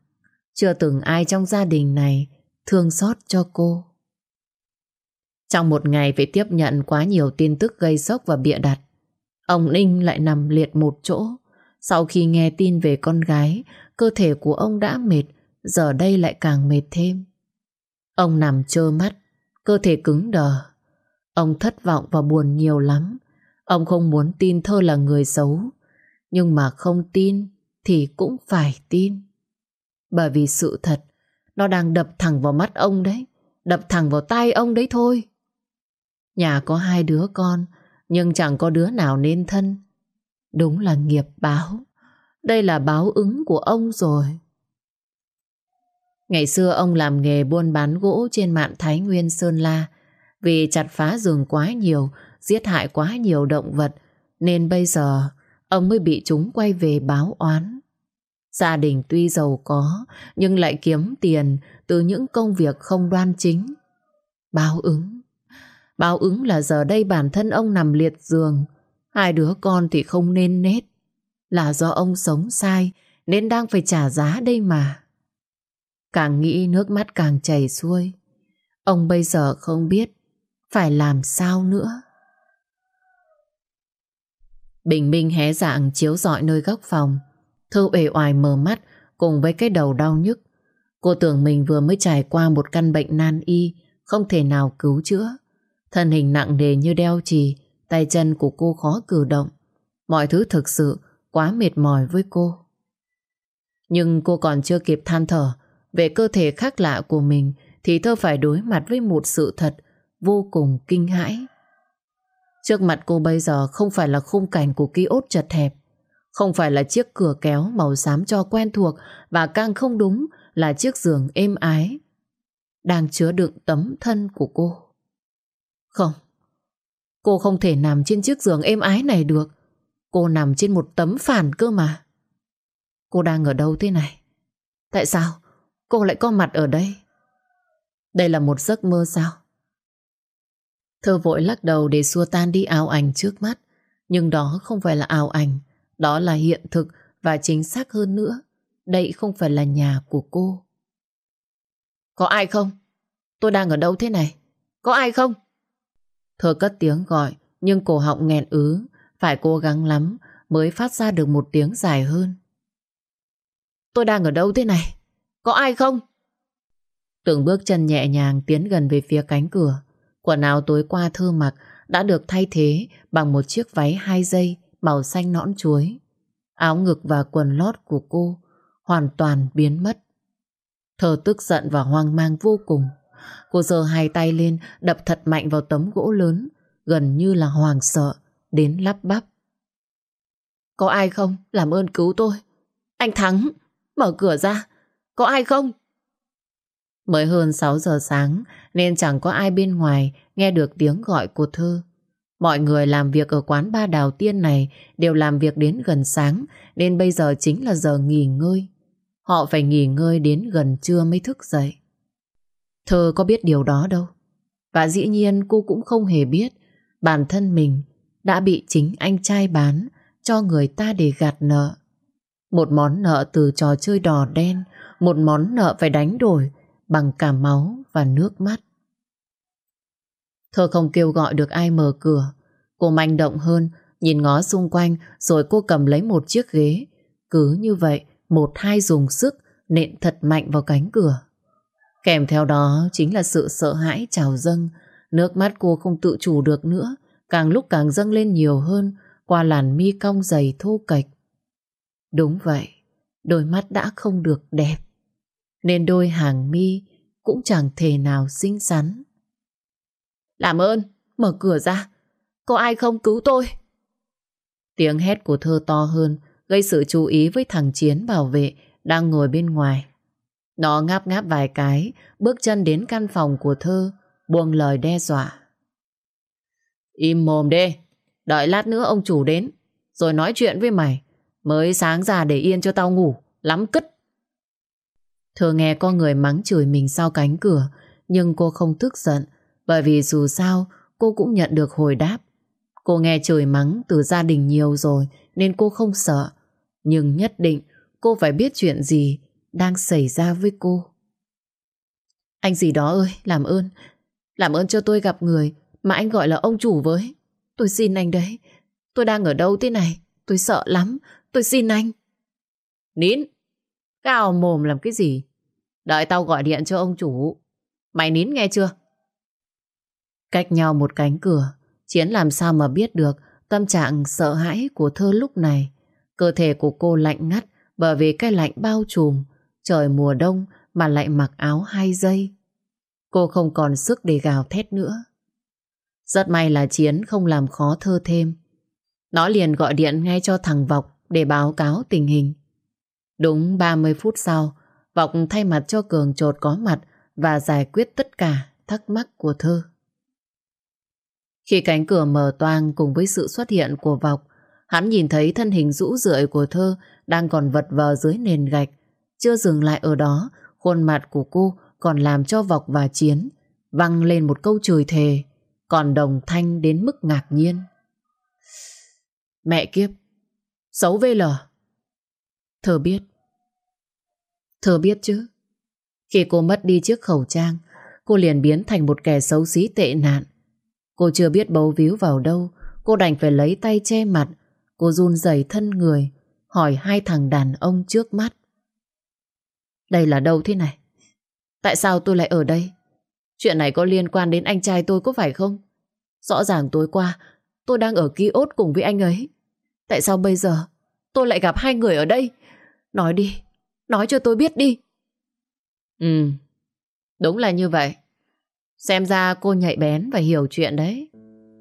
Chưa từng ai trong gia đình này thương xót cho cô. Trong một ngày phải tiếp nhận quá nhiều tin tức gây sốc và bịa đặt, ông Ninh lại nằm liệt một chỗ. Sau khi nghe tin về con gái, cơ thể của ông đã mệt, giờ đây lại càng mệt thêm. Ông nằm trơ mắt, cơ thể cứng đờ. Ông thất vọng và buồn nhiều lắm. Ông không muốn tin Thơ là người xấu. Nhưng mà không tin thì cũng phải tin. Bởi vì sự thật, nó đang đập thẳng vào mắt ông đấy. Đập thẳng vào tay ông đấy thôi. Nhà có hai đứa con, nhưng chẳng có đứa nào nên thân. Đúng là nghiệp báo. Đây là báo ứng của ông rồi. Ngày xưa ông làm nghề buôn bán gỗ trên mạn Thái Nguyên Sơn La. Vì chặt phá rừng quá nhiều, giết hại quá nhiều động vật, nên bây giờ ông mới bị chúng quay về báo oán. Gia đình tuy giàu có, nhưng lại kiếm tiền từ những công việc không đoan chính. Báo ứng. Báo ứng là giờ đây bản thân ông nằm liệt giường, hai đứa con thì không nên nết. Là do ông sống sai, nên đang phải trả giá đây mà. Càng nghĩ nước mắt càng chảy xuôi. Ông bây giờ không biết phải làm sao nữa. Bình minh hé dạng chiếu rọi nơi góc phòng. Thư uể oải mở mắt cùng với cái đầu đau nhức. Cô tưởng mình vừa mới trải qua một căn bệnh nan y, không thể nào cứu chữa. Thân hình nặng nề như đeo chì, tay chân của cô khó cử động. Mọi thứ thực sự quá mệt mỏi với cô. Nhưng cô còn chưa kịp than thở về cơ thể khác lạ của mình thì thơ phải đối mặt với một sự thật vô cùng kinh hãi. Trước mặt cô bây giờ không phải là khung cảnh của ký ốt chật hẹp, không phải là chiếc cửa kéo màu xám cho quen thuộc và càng không đúng là chiếc giường êm ái đang chứa đựng tấm thân của cô. Không, cô không thể nằm trên chiếc giường êm ái này được. Cô nằm trên một tấm phản cơ mà. Cô đang ở đâu thế này? Tại sao cô lại có mặt ở đây? Đây là một giấc mơ sao? Thơ vội lắc đầu để xua tan đi ảo ảnh trước mắt. Nhưng đó không phải là ảo ảnh. Đó là hiện thực và chính xác hơn nữa. Đây không phải là nhà của cô. Có ai không? Tôi đang ở đâu thế này? Có ai không? Thơ cất tiếng gọi nhưng cổ họng nghẹn ứ. Phải cố gắng lắm mới phát ra được một tiếng dài hơn. Tôi đang ở đâu thế này? Có ai không? Từng bước chân nhẹ nhàng tiến gần về phía cánh cửa. Quần áo tối qua thơ mặc đã được thay thế bằng một chiếc váy hai dây màu xanh nõn chuối. Áo ngực và quần lót của cô hoàn toàn biến mất. Thơ tức giận và hoang mang vô cùng. Cô giơ hai tay lên đập thật mạnh vào tấm gỗ lớn, gần như là hoàng sợ, đến lắp bắp. Có ai không? Làm ơn cứu tôi. Anh Thắng, mở cửa ra. Có ai không? Mới hơn 6 giờ sáng nên chẳng có ai bên ngoài nghe được tiếng gọi của Thư. Mọi người làm việc ở quán ba đào tiên này đều làm việc đến gần sáng nên bây giờ chính là giờ nghỉ ngơi. Họ phải nghỉ ngơi đến gần trưa mới thức dậy. Thơ có biết điều đó đâu. Và dĩ nhiên cô cũng không hề biết bản thân mình đã bị chính anh trai bán cho người ta để gạt nợ. Một món nợ từ trò chơi đỏ đen, một món nợ phải đánh đổi bằng cả máu và nước mắt. Thơ không kêu gọi được ai mở cửa. Cô manh động hơn, nhìn ngó xung quanh rồi cô cầm lấy một chiếc ghế. Cứ như vậy, một hai dùng sức nện thật mạnh vào cánh cửa. Kèm theo đó chính là sự sợ hãi trào dâng. Nước mắt cô không tự chủ được nữa, càng lúc càng dâng lên nhiều hơn qua làn mi cong dày thô kệch. Đúng vậy, đôi mắt đã không được đẹp, nên đôi hàng mi cũng chẳng thể nào xinh xắn. Làm ơn, mở cửa ra, có ai không cứu tôi? Tiếng hét của thơ to hơn, gây sự chú ý với thằng Chiến bảo vệ đang ngồi bên ngoài. Nó ngáp ngáp vài cái, bước chân đến căn phòng của thơ, buông lời đe dọa. Im mồm đi đợi lát nữa ông chủ đến, rồi nói chuyện với mày. Mới sáng ra để yên cho tao ngủ, lắm cứt. Thơ nghe có người mắng chửi mình sau cánh cửa, nhưng cô không tức giận, bởi vì dù sao cô cũng nhận được hồi đáp. Cô nghe chửi mắng từ gia đình nhiều rồi nên cô không sợ. Nhưng nhất định cô phải biết chuyện gì đang xảy ra với cô. Anh gì đó ơi, làm ơn. Làm ơn cho tôi gặp người mà anh gọi là ông chủ với. Tôi xin anh đấy. Tôi đang ở đâu thế này? Tôi sợ lắm. Tôi xin anh. Nín. Cao mồm làm cái gì? Đợi tao gọi điện cho ông chủ. Mày nín nghe chưa? Cách nhau một cánh cửa. Chiến làm sao mà biết được tâm trạng sợ hãi của thơ lúc này. Cơ thể của cô lạnh ngắt bởi vì cái lạnh bao trùm. Trời mùa đông mà lại mặc áo hai dây. Cô không còn sức để gào thét nữa. Rất may là Chiến không làm khó thơ thêm. Nó liền gọi điện ngay cho thằng Vọc để báo cáo tình hình. Đúng 30 phút sau, Vọc thay mặt cho Cường trột có mặt và giải quyết tất cả thắc mắc của thơ. Khi cánh cửa mở toang cùng với sự xuất hiện của Vọc, hắn nhìn thấy thân hình rũ rượi của thơ đang còn vật vờ dưới nền gạch. Chưa dừng lại ở đó, khuôn mặt của cô còn làm cho Vọc và Chiến văng lên một câu chửi thề, còn đồng thanh đến mức ngạc nhiên. Mẹ kiếp, xấu VL. thờ biết. thờ biết chứ. Khi cô mất đi chiếc khẩu trang, cô liền biến thành một kẻ xấu xí tệ nạn. Cô chưa biết bấu víu vào đâu, cô đành phải lấy tay che mặt. Cô run rẩy thân người, hỏi hai thằng đàn ông trước mắt. Đây là đâu thế này? Tại sao tôi lại ở đây? Chuyện này có liên quan đến anh trai tôi có phải không? Rõ ràng tối qua tôi đang ở ký ốt cùng với anh ấy. Tại sao bây giờ tôi lại gặp hai người ở đây? Nói đi, nói cho tôi biết đi. Ừ, đúng là như vậy. Xem ra cô nhạy bén và hiểu chuyện đấy.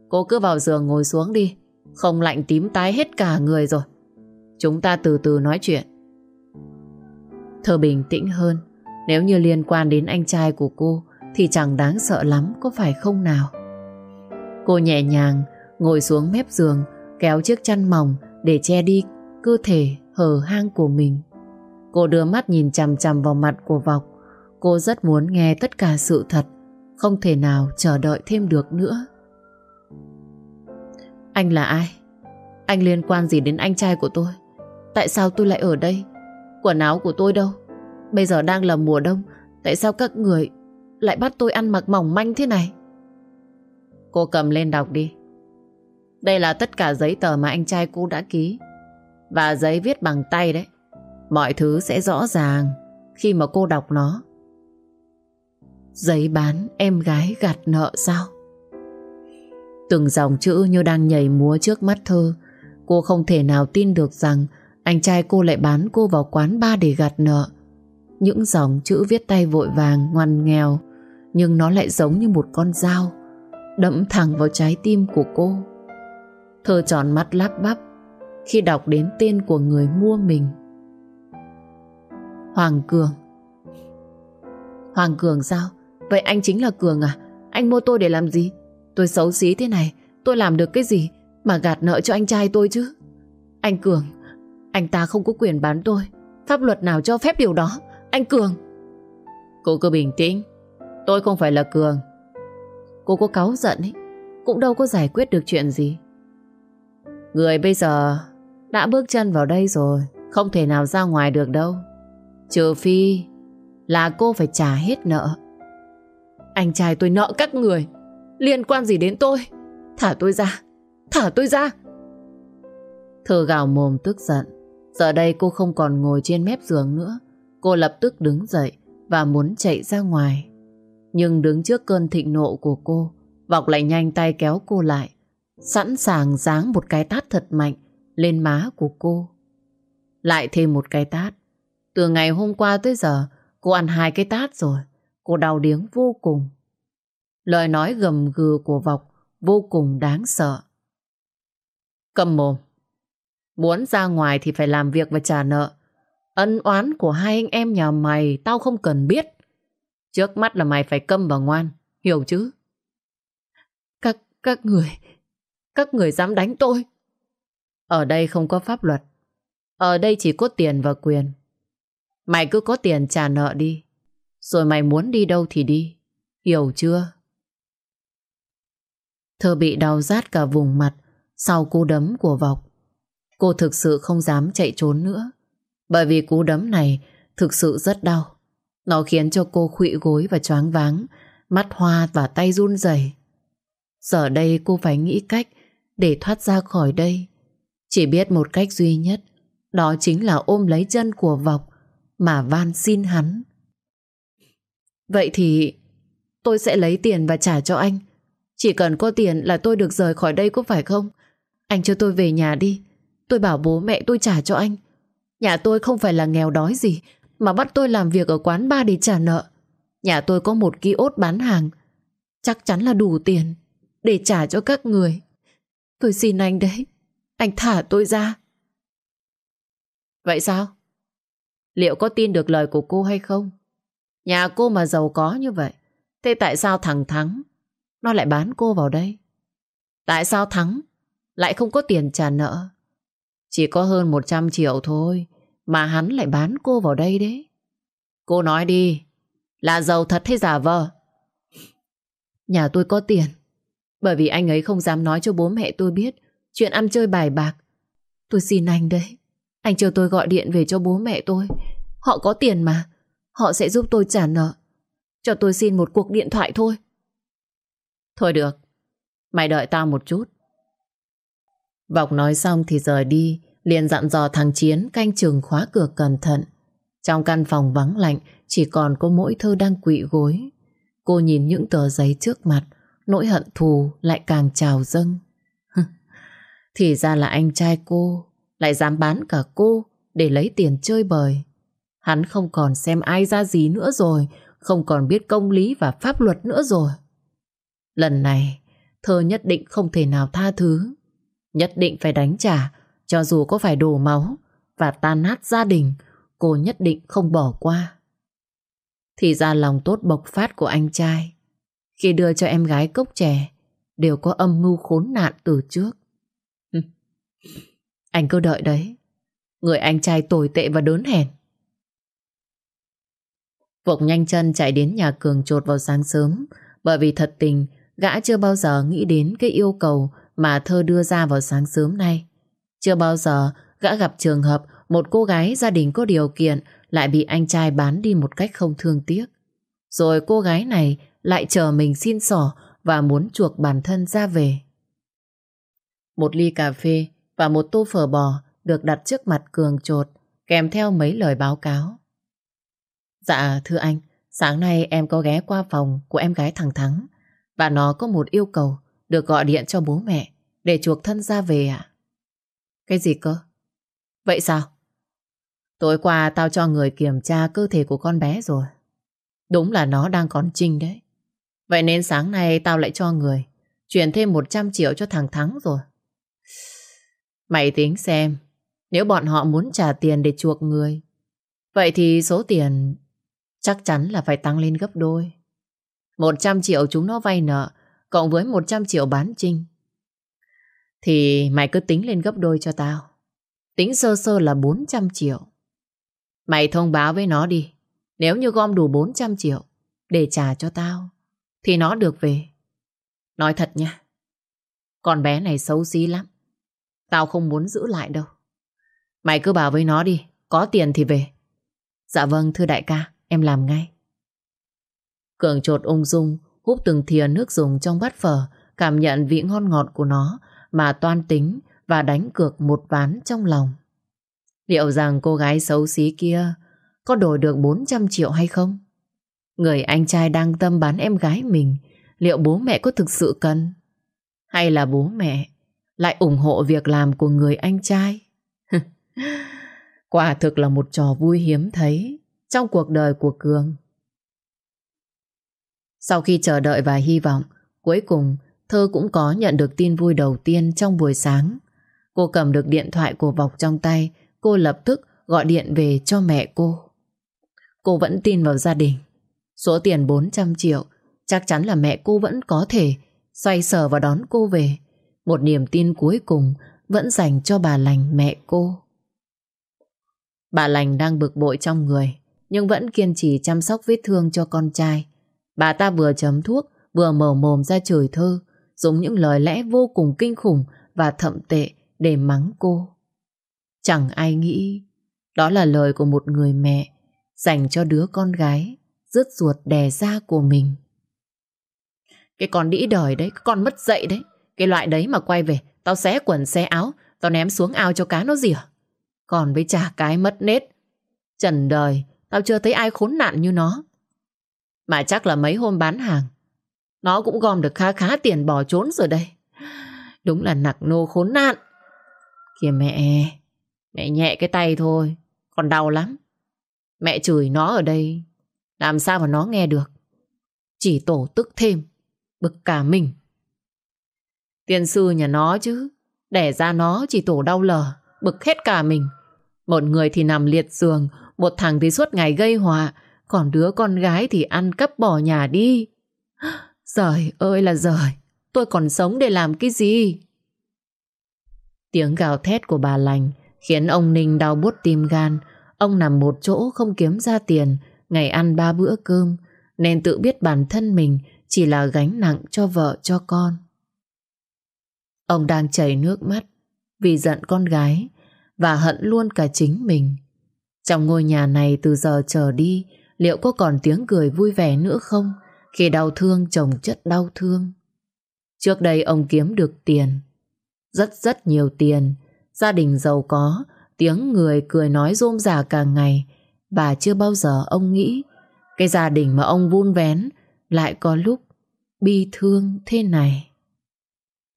Cô cứ vào giường ngồi xuống đi. Không lạnh tím tái hết cả người rồi. Chúng ta từ từ nói chuyện. Thơ bình tĩnh hơn. Nếu như liên quan đến anh trai của cô thì chẳng đáng sợ lắm có phải không nào? Cô nhẹ nhàng ngồi xuống mép giường kéo chiếc chăn mỏng để che đi cơ thể hở hang của mình. Cô đưa mắt nhìn chằm chằm vào mặt của Vọc. Cô rất muốn nghe tất cả sự thật, không thể nào chờ đợi thêm được nữa. Anh là ai? Anh liên quan gì đến anh trai của tôi? Tại sao tôi lại ở đây? Quần áo của tôi đâu? Bây giờ đang là mùa đông, tại sao các người lại bắt tôi ăn mặc mỏng manh thế này? Cô cầm lên đọc đi. Đây là tất cả giấy tờ mà anh trai cô đã ký. Và giấy viết bằng tay đấy. Mọi thứ sẽ rõ ràng khi mà cô đọc nó. Giấy bán em gái gạt nợ sao? Từng dòng chữ như đang nhảy múa trước mắt thơ. Cô không thể nào tin được rằng anh trai cô lại bán cô vào quán ba để gạt nợ. Những dòng chữ viết tay vội vàng, ngoằn nghèo, nhưng nó lại giống như một con dao, đẫm thẳng vào trái tim của cô. Thơ tròn mắt lắp bắp khi đọc đến tên của người mua mình. Hoàng Cường Hoàng Cường sao? Vậy anh chính là Cường à? Anh mua tôi để làm gì? Tôi xấu xí thế này tôi làm được cái gì mà gạt nợ cho anh trai tôi chứ? Anh Cường, anh ta không có quyền bán tôi. Pháp luật nào cho phép điều đó? Anh Cường. Cô cứ bình tĩnh. Tôi không phải là Cường. Cô có cáu giận ấy, cũng đâu có giải quyết được chuyện gì. Người bây giờ đã bước chân vào đây rồi, không thể nào ra ngoài được đâu. Trừ phi là cô phải trả hết nợ. Anh trai tôi nợ các người, liên quan gì đến tôi? Thả tôi ra, thả tôi ra. Thơ gào mồm tức giận. Giờ đây cô không còn ngồi trên mép giường nữa. Cô lập tức đứng dậy và muốn chạy ra ngoài. Nhưng đứng trước cơn thịnh nộ của cô, Vọc lại nhanh tay kéo cô lại, sẵn sàng giáng một cái tát thật mạnh lên má của cô. Lại thêm một cái tát. Từ ngày hôm qua tới giờ, cô ăn hai cái tát rồi. Cô đau điếng vô cùng. Lời nói gầm gừ của Vọc vô cùng đáng sợ. Cầm mồm. Muốn ra ngoài thì phải làm việc và trả nợ. Ân oán của hai anh em nhà mày tao không cần biết. Trước mắt là mày phải câm và ngoan. Hiểu chứ? Các, các người, các người dám đánh tôi. Ở đây không có pháp luật. Ở đây chỉ có tiền và quyền. Mày cứ có tiền trả nợ đi. Rồi mày muốn đi đâu thì đi. Hiểu chưa? Thơ bị đau rát cả vùng mặt sau cú đấm của Vọc. Cô thực sự không dám chạy trốn nữa. Bởi vì cú đấm này thực sự rất đau. Nó khiến cho cô khụy gối và choáng váng, mắt hoa và tay run rẩy. Giờ đây cô phải nghĩ cách để thoát ra khỏi đây. Chỉ biết một cách duy nhất, đó chính là ôm lấy chân của Vọc mà van xin hắn. Vậy thì tôi sẽ lấy tiền và trả cho anh. Chỉ cần có tiền là tôi được rời khỏi đây có phải không? Anh cho tôi về nhà đi. Tôi bảo bố mẹ tôi trả cho anh. Nhà tôi không phải là nghèo đói gì, mà bắt tôi làm việc ở quán bar để trả nợ. Nhà tôi có một ký ốt bán hàng. Chắc chắn là đủ tiền để trả cho các người. Tôi xin anh đấy. Anh thả tôi ra. Vậy sao? Liệu có tin được lời của cô hay không? Nhà cô mà giàu có như vậy. Thế tại sao thằng Thắng nó lại bán cô vào đây? Tại sao Thắng lại không có tiền trả nợ? Chỉ có hơn 100 triệu thôi mà hắn lại bán cô vào đây đấy. Cô nói đi, là giàu thật hay giả vờ? Nhà tôi có tiền, bởi vì anh ấy không dám nói cho bố mẹ tôi biết chuyện ăn chơi bài bạc. Tôi xin anh đấy, anh chờ tôi gọi điện về cho bố mẹ tôi. Họ có tiền mà, họ sẽ giúp tôi trả nợ. Cho tôi xin một cuộc điện thoại thôi. Thôi được, mày đợi tao một chút. Vọc nói xong thì rời đi, liền dặn dò thằng Chiến canh chừng khóa cửa cẩn thận. Trong căn phòng vắng lạnh chỉ còn có mỗi thơ đang quỵ gối. Cô nhìn những tờ giấy trước mặt, nỗi hận thù lại càng trào dâng. thì ra là anh trai cô, lại dám bán cả cô để lấy tiền chơi bời. Hắn không còn xem ai ra gì nữa rồi, không còn biết công lý và pháp luật nữa rồi. Lần này, thơ nhất định không thể nào tha thứ. Nhất định phải đánh trả, cho dù có phải đổ máu và tan nát gia đình, cô nhất định không bỏ qua. Thì ra lòng tốt bộc phát của anh trai khi đưa cho em gái cốc chè đều có âm mưu khốn nạn từ trước. anh cứ đợi đấy. Người anh trai tồi tệ và đớn hèn. Vộc nhanh chân chạy đến nhà Cường trột vào sáng sớm bởi vì thật tình gã chưa bao giờ nghĩ đến cái yêu cầu mà Thơ đưa ra vào sáng sớm nay. Chưa bao giờ gã gặp trường hợp một cô gái gia đình có điều kiện lại bị anh trai bán đi một cách không thương tiếc. Rồi cô gái này lại chờ mình xin sỏ và muốn chuộc bản thân ra về. Một ly cà phê và một tô phở bò được đặt trước mặt Cường trột kèm theo mấy lời báo cáo. Dạ thưa anh, sáng nay em có ghé qua phòng của em gái thằng Thắng và nó có một yêu cầu được gọi điện cho bố mẹ để chuộc thân ra về ạ. Cái gì cơ? Vậy sao? Tối qua tao cho người kiểm tra cơ thể của con bé rồi. Đúng là nó đang còn trinh đấy. Vậy nên sáng nay tao lại cho người chuyển thêm 100 triệu cho thằng Thắng rồi. Mày tính xem, nếu bọn họ muốn trả tiền để chuộc người, vậy thì số tiền chắc chắn là phải tăng lên gấp đôi. 100 triệu chúng nó vay nợ, cộng với 100 triệu bán trinh, Thì mày cứ tính lên gấp đôi cho tao. Tính sơ sơ là 400 triệu. Mày thông báo với nó đi. Nếu như gom đủ 400 triệu để trả cho tao, thì nó được về. Nói thật nha, con bé này xấu xí lắm. Tao không muốn giữ lại đâu. Mày cứ bảo với nó đi, có tiền thì về. Dạ vâng, thưa đại ca, em làm ngay. Cường trột ung dung, hút từng thìa nước dùng trong bát phở, cảm nhận vị ngon ngọt của nó mà toan tính và đánh cược một ván trong lòng. Liệu rằng cô gái xấu xí kia có đổi được 400 triệu hay không? Người anh trai đang tâm bán em gái mình, liệu bố mẹ có thực sự cần? Hay là bố mẹ lại ủng hộ việc làm của người anh trai? Quả thực là một trò vui hiếm thấy trong cuộc đời của Cường. Sau khi chờ đợi và hy vọng, cuối cùng Thơ cũng có nhận được tin vui đầu tiên trong buổi sáng. Cô cầm được điện thoại của Vọc trong tay, cô lập tức gọi điện về cho mẹ cô. Cô vẫn tin vào gia đình. Số tiền 400 triệu chắc chắn là mẹ cô vẫn có thể xoay sở và đón cô về. Một niềm tin cuối cùng vẫn dành cho bà lành mẹ cô. Bà lành đang bực bội trong người, nhưng vẫn kiên trì chăm sóc vết thương cho con trai. Bà ta vừa chấm thuốc, vừa mở mồm ra chửi thơ, dùng những lời lẽ vô cùng kinh khủng và thậm tệ để mắng cô. Chẳng ai nghĩ đó là lời của một người mẹ dành cho đứa con gái rứt ruột đè ra của mình. Cái con đĩ đời đấy, cái con mất dậy đấy. Cái loại đấy mà quay về, tao xé quần xé áo, tao ném xuống ao cho cá nó rỉa. Còn với chả cái mất nết. Trần đời, tao chưa thấy ai khốn nạn như nó. Mà chắc là mấy hôm bán hàng, nó cũng gom được khá khá tiền bỏ trốn rồi đây. Đúng là nặc nô khốn nạn. Kìa mẹ, mẹ nhẹ cái tay thôi, còn đau lắm. Mẹ chửi nó ở đây, làm sao mà nó nghe được. Chỉ tổ tức thêm, bực cả mình. Tiên sư nhà nó chứ, đẻ ra nó chỉ tổ đau lờ, bực hết cả mình. Một người thì nằm liệt giường, một thằng thì suốt ngày gây họa, còn đứa con gái thì ăn cắp bỏ nhà đi. Giời ơi là giời, tôi còn sống để làm cái gì? Tiếng gào thét của bà lành khiến ông Ninh đau bút tim gan. Ông nằm một chỗ không kiếm ra tiền, ngày ăn ba bữa cơm, nên tự biết bản thân mình chỉ là gánh nặng cho vợ cho con. Ông đang chảy nước mắt vì giận con gái và hận luôn cả chính mình. Trong ngôi nhà này từ giờ trở đi, liệu có còn tiếng cười vui vẻ nữa không? Khi đau thương chồng chất đau thương? Trước đây ông kiếm được tiền, Rất rất nhiều tiền. Gia đình giàu có, Tiếng người cười nói rôm rả cả ngày. Và chưa bao giờ ông nghĩ Cái gia đình mà ông vun vén Lại có lúc Bi thương thế này.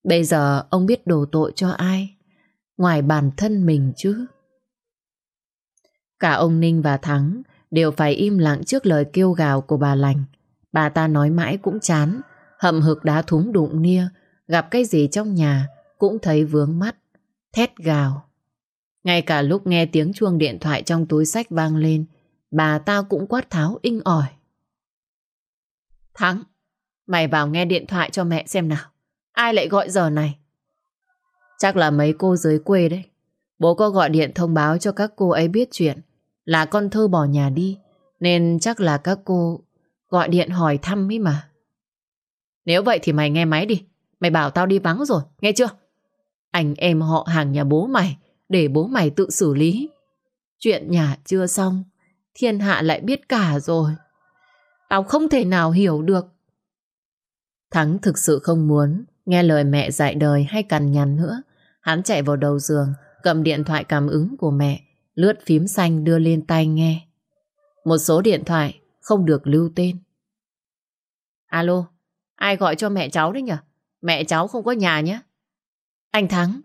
Bây giờ ông biết đổ tội cho ai? Ngoài bản thân mình chứ. Cả ông Ninh và Thắng Đều phải im lặng trước lời kêu gào của bà lành Bà ta nói mãi cũng chán, hậm hực đá thúng đụng nia, gặp cái gì trong nhà cũng thấy vướng mắt, thét gào. Ngay cả lúc nghe tiếng chuông điện thoại trong túi sách vang lên, bà ta cũng quát tháo inh ỏi. Thắng, mày vào nghe điện thoại cho mẹ xem nào. Ai lại gọi giờ này? Chắc là mấy cô dưới quê đấy. Bố có gọi điện thông báo cho các cô ấy biết chuyện là con thơ bỏ nhà đi, nên chắc là các cô Gọi điện hỏi thăm ấy mà. Nếu vậy thì mày nghe máy đi. Mày bảo tao đi vắng rồi, nghe chưa? Anh em họ hàng nhà bố mày, để bố mày tự xử lý. Chuyện nhà chưa xong, thiên hạ lại biết cả rồi. Tao không thể nào hiểu được. Thắng thực sự không muốn nghe lời mẹ dạy đời hay cằn nhằn nữa. Hắn chạy vào đầu giường, cầm điện thoại cảm ứng của mẹ, lướt phím xanh đưa lên tay nghe. Một số điện thoại không được lưu tên. Alo, ai gọi cho mẹ cháu đấy nhỉ? Mẹ cháu không có nhà nhé. Anh Thắng.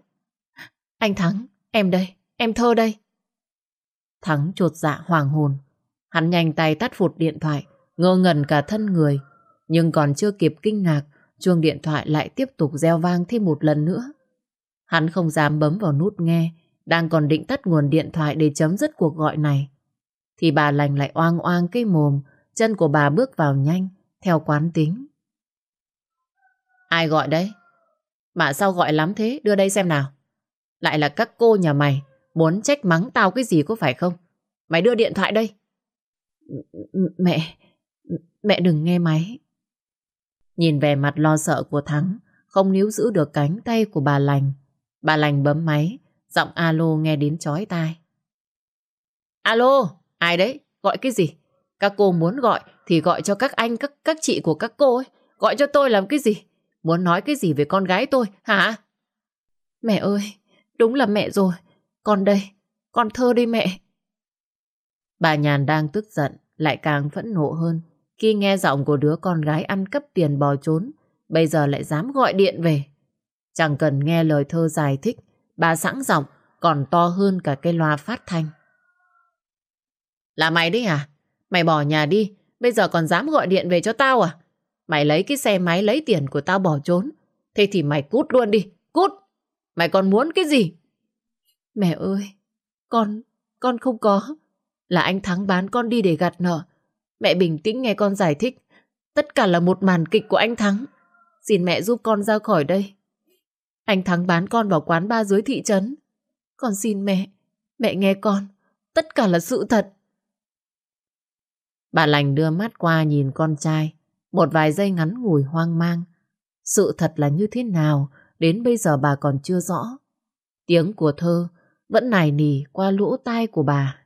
Anh Thắng, em đây, em thơ đây. Thắng chuột dạ hoàng hồn. Hắn nhanh tay tắt phụt điện thoại, ngơ ngẩn cả thân người. Nhưng còn chưa kịp kinh ngạc, chuông điện thoại lại tiếp tục reo vang thêm một lần nữa. Hắn không dám bấm vào nút nghe, đang còn định tắt nguồn điện thoại để chấm dứt cuộc gọi này. Thì bà lành lại oang oang cái mồm, chân của bà bước vào nhanh, theo quán tính. Ai gọi đấy? Mà sao gọi lắm thế? Đưa đây xem nào. Lại là các cô nhà mày muốn trách mắng tao cái gì có phải không? Mày đưa điện thoại đây. Mẹ, mẹ đừng nghe máy. Nhìn về mặt lo sợ của Thắng, không níu giữ được cánh tay của bà Lành. Bà Lành bấm máy, giọng alo nghe đến chói tai. Alo, ai đấy? Gọi cái gì? Các cô muốn gọi thì gọi cho các anh, các các chị của các cô ấy. Gọi cho tôi làm cái gì? Muốn nói cái gì về con gái tôi, hả? Mẹ ơi, đúng là mẹ rồi. Con đây, con thơ đi mẹ. Bà Nhàn đang tức giận, lại càng phẫn nộ hơn khi nghe giọng của đứa con gái ăn cắp tiền bò trốn, bây giờ lại dám gọi điện về. Chẳng cần nghe lời thơ giải thích, bà sẵn giọng còn to hơn cả cái loa phát thanh. Là mày đấy à? Mày bỏ nhà đi, bây giờ còn dám gọi điện về cho tao à? Mày lấy cái xe máy lấy tiền của tao bỏ trốn. Thế thì mày cút luôn đi, cút! Mày còn muốn cái gì? Mẹ ơi, con, con không có. Là anh Thắng bán con đi để gạt nợ. Mẹ bình tĩnh nghe con giải thích. Tất cả là một màn kịch của anh Thắng. Xin mẹ giúp con ra khỏi đây. Anh Thắng bán con vào quán ba dưới thị trấn. Con xin mẹ, mẹ nghe con. Tất cả là sự thật. Bà lành đưa mắt qua nhìn con trai. Một vài giây ngắn ngủi hoang mang. Sự thật là như thế nào đến bây giờ bà còn chưa rõ. Tiếng của thơ vẫn nài nỉ qua lỗ tai của bà.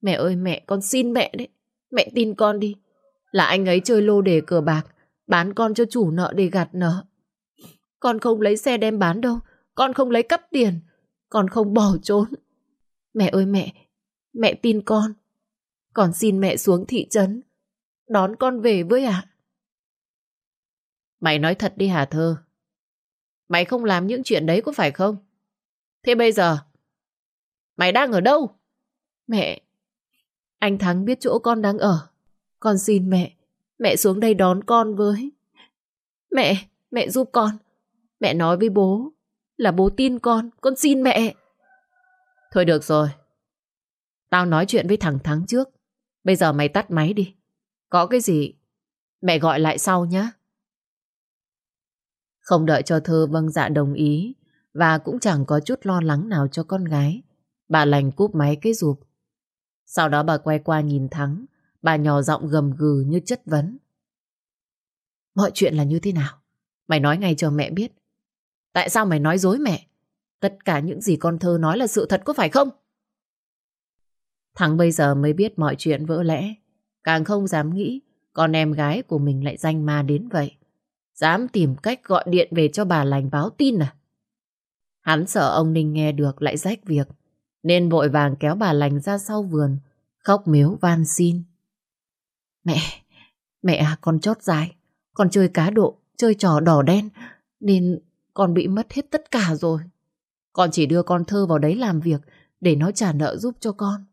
Mẹ ơi mẹ, con xin mẹ đấy. Mẹ tin con đi. Là anh ấy chơi lô đề cờ bạc, bán con cho chủ nợ để gạt nợ. Con không lấy xe đem bán đâu. Con không lấy cắp tiền. Con không bỏ trốn. Mẹ ơi mẹ, mẹ tin con. Con xin mẹ xuống thị trấn. Đón con về với ạ. Mày nói thật đi Hà Thơ. Mày không làm những chuyện đấy có phải không? Thế bây giờ, mày đang ở đâu? Mẹ, anh Thắng biết chỗ con đang ở. Con xin mẹ, mẹ xuống đây đón con với. Mẹ, mẹ giúp con. Mẹ nói với bố là bố tin con, con xin mẹ. Thôi được rồi. Tao nói chuyện với thằng Thắng trước. Bây giờ mày tắt máy đi. Có cái gì, mẹ gọi lại sau nhé. Không đợi cho Thơ vâng dạ đồng ý và cũng chẳng có chút lo lắng nào cho con gái. Bà lành cúp máy cái rụp. Sau đó bà quay qua nhìn Thắng, bà nhỏ giọng gầm gừ như chất vấn. Mọi chuyện là như thế nào? Mày nói ngay cho mẹ biết. Tại sao mày nói dối mẹ? Tất cả những gì con thơ nói là sự thật có phải không? Thắng bây giờ mới biết mọi chuyện vỡ lẽ. Càng không dám nghĩ con em gái của mình lại danh ma đến vậy. Dám tìm cách gọi điện về cho bà lành báo tin à? Hắn sợ ông Ninh nghe được lại rách việc. Nên vội vàng kéo bà lành ra sau vườn. Khóc miếu van xin. Mẹ, mẹ à, con chót dài. Con chơi cá độ, chơi trò đỏ đen. Nên con bị mất hết tất cả rồi. Con chỉ đưa con thơ vào đấy làm việc để nó trả nợ giúp cho con.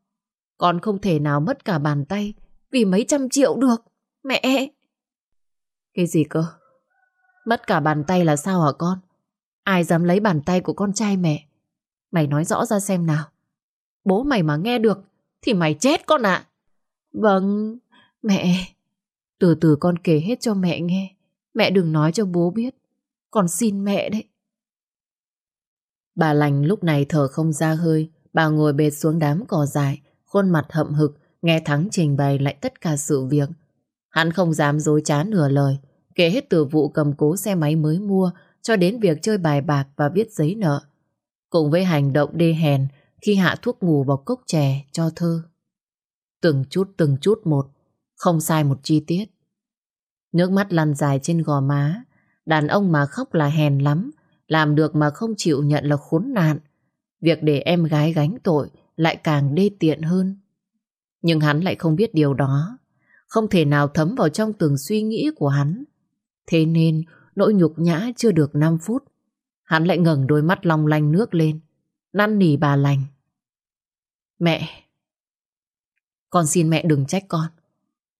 Con không thể nào mất cả bàn tay vì mấy trăm triệu được. Mẹ! Cái gì cơ? Mất cả bàn tay là sao hả con? Ai dám lấy bàn tay của con trai mẹ? Mày nói rõ ra xem nào. Bố mày mà nghe được thì mày chết con ạ. Vâng, mẹ. Từ từ con kể hết cho mẹ nghe. Mẹ đừng nói cho bố biết còn xin mẹ đấy. Bà lành lúc này thở không ra hơi. Bà ngồi bệt xuống đám cỏ dài, khuôn mặt hậm hực, nghe Thắng trình bày lại tất cả sự việc. Hắn không dám dối trá nửa lời, kể hết từ vụ cầm cố xe máy mới mua cho đến việc chơi bài bạc và viết giấy nợ. Cùng với hành động đê hèn khi hạ thuốc ngủ vào cốc chè cho thơ. Từng chút từng chút một, không sai một chi tiết. Nước mắt lăn dài trên gò má, đàn ông mà khóc là hèn lắm, làm được mà không chịu nhận là khốn nạn. Việc để em gái gánh tội lại càng đê tiện hơn. Nhưng hắn lại không biết điều đó, không thể nào thấm vào trong từng suy nghĩ của hắn. Thế nên, nỗi nhục nhã chưa được 5 phút, hắn lại ngẩng đôi mắt long lanh nước lên, năn nỉ bà lành. Mẹ, con xin mẹ đừng trách con.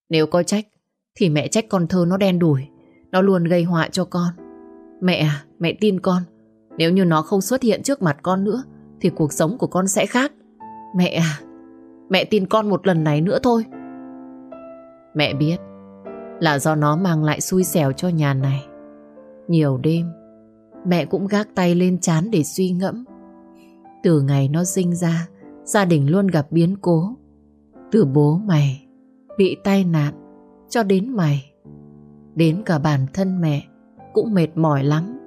Nếu có trách, thì mẹ trách con thơ nó đen đủi, nó luôn gây họa cho con. Mẹ à, mẹ tin con, nếu như nó không xuất hiện trước mặt con nữa, thì cuộc sống của con sẽ khác. Mẹ à, mẹ tin con một lần này nữa thôi. Mẹ biết là do nó mang lại xui xẻo cho nhà này. Nhiều đêm, Mẹ cũng gác tay lên chán để suy ngẫm. Từ ngày nó sinh ra, gia đình luôn gặp biến cố. Từ bố mày bị tai nạn cho đến mày. Đến cả bản thân mẹ cũng mệt mỏi lắm.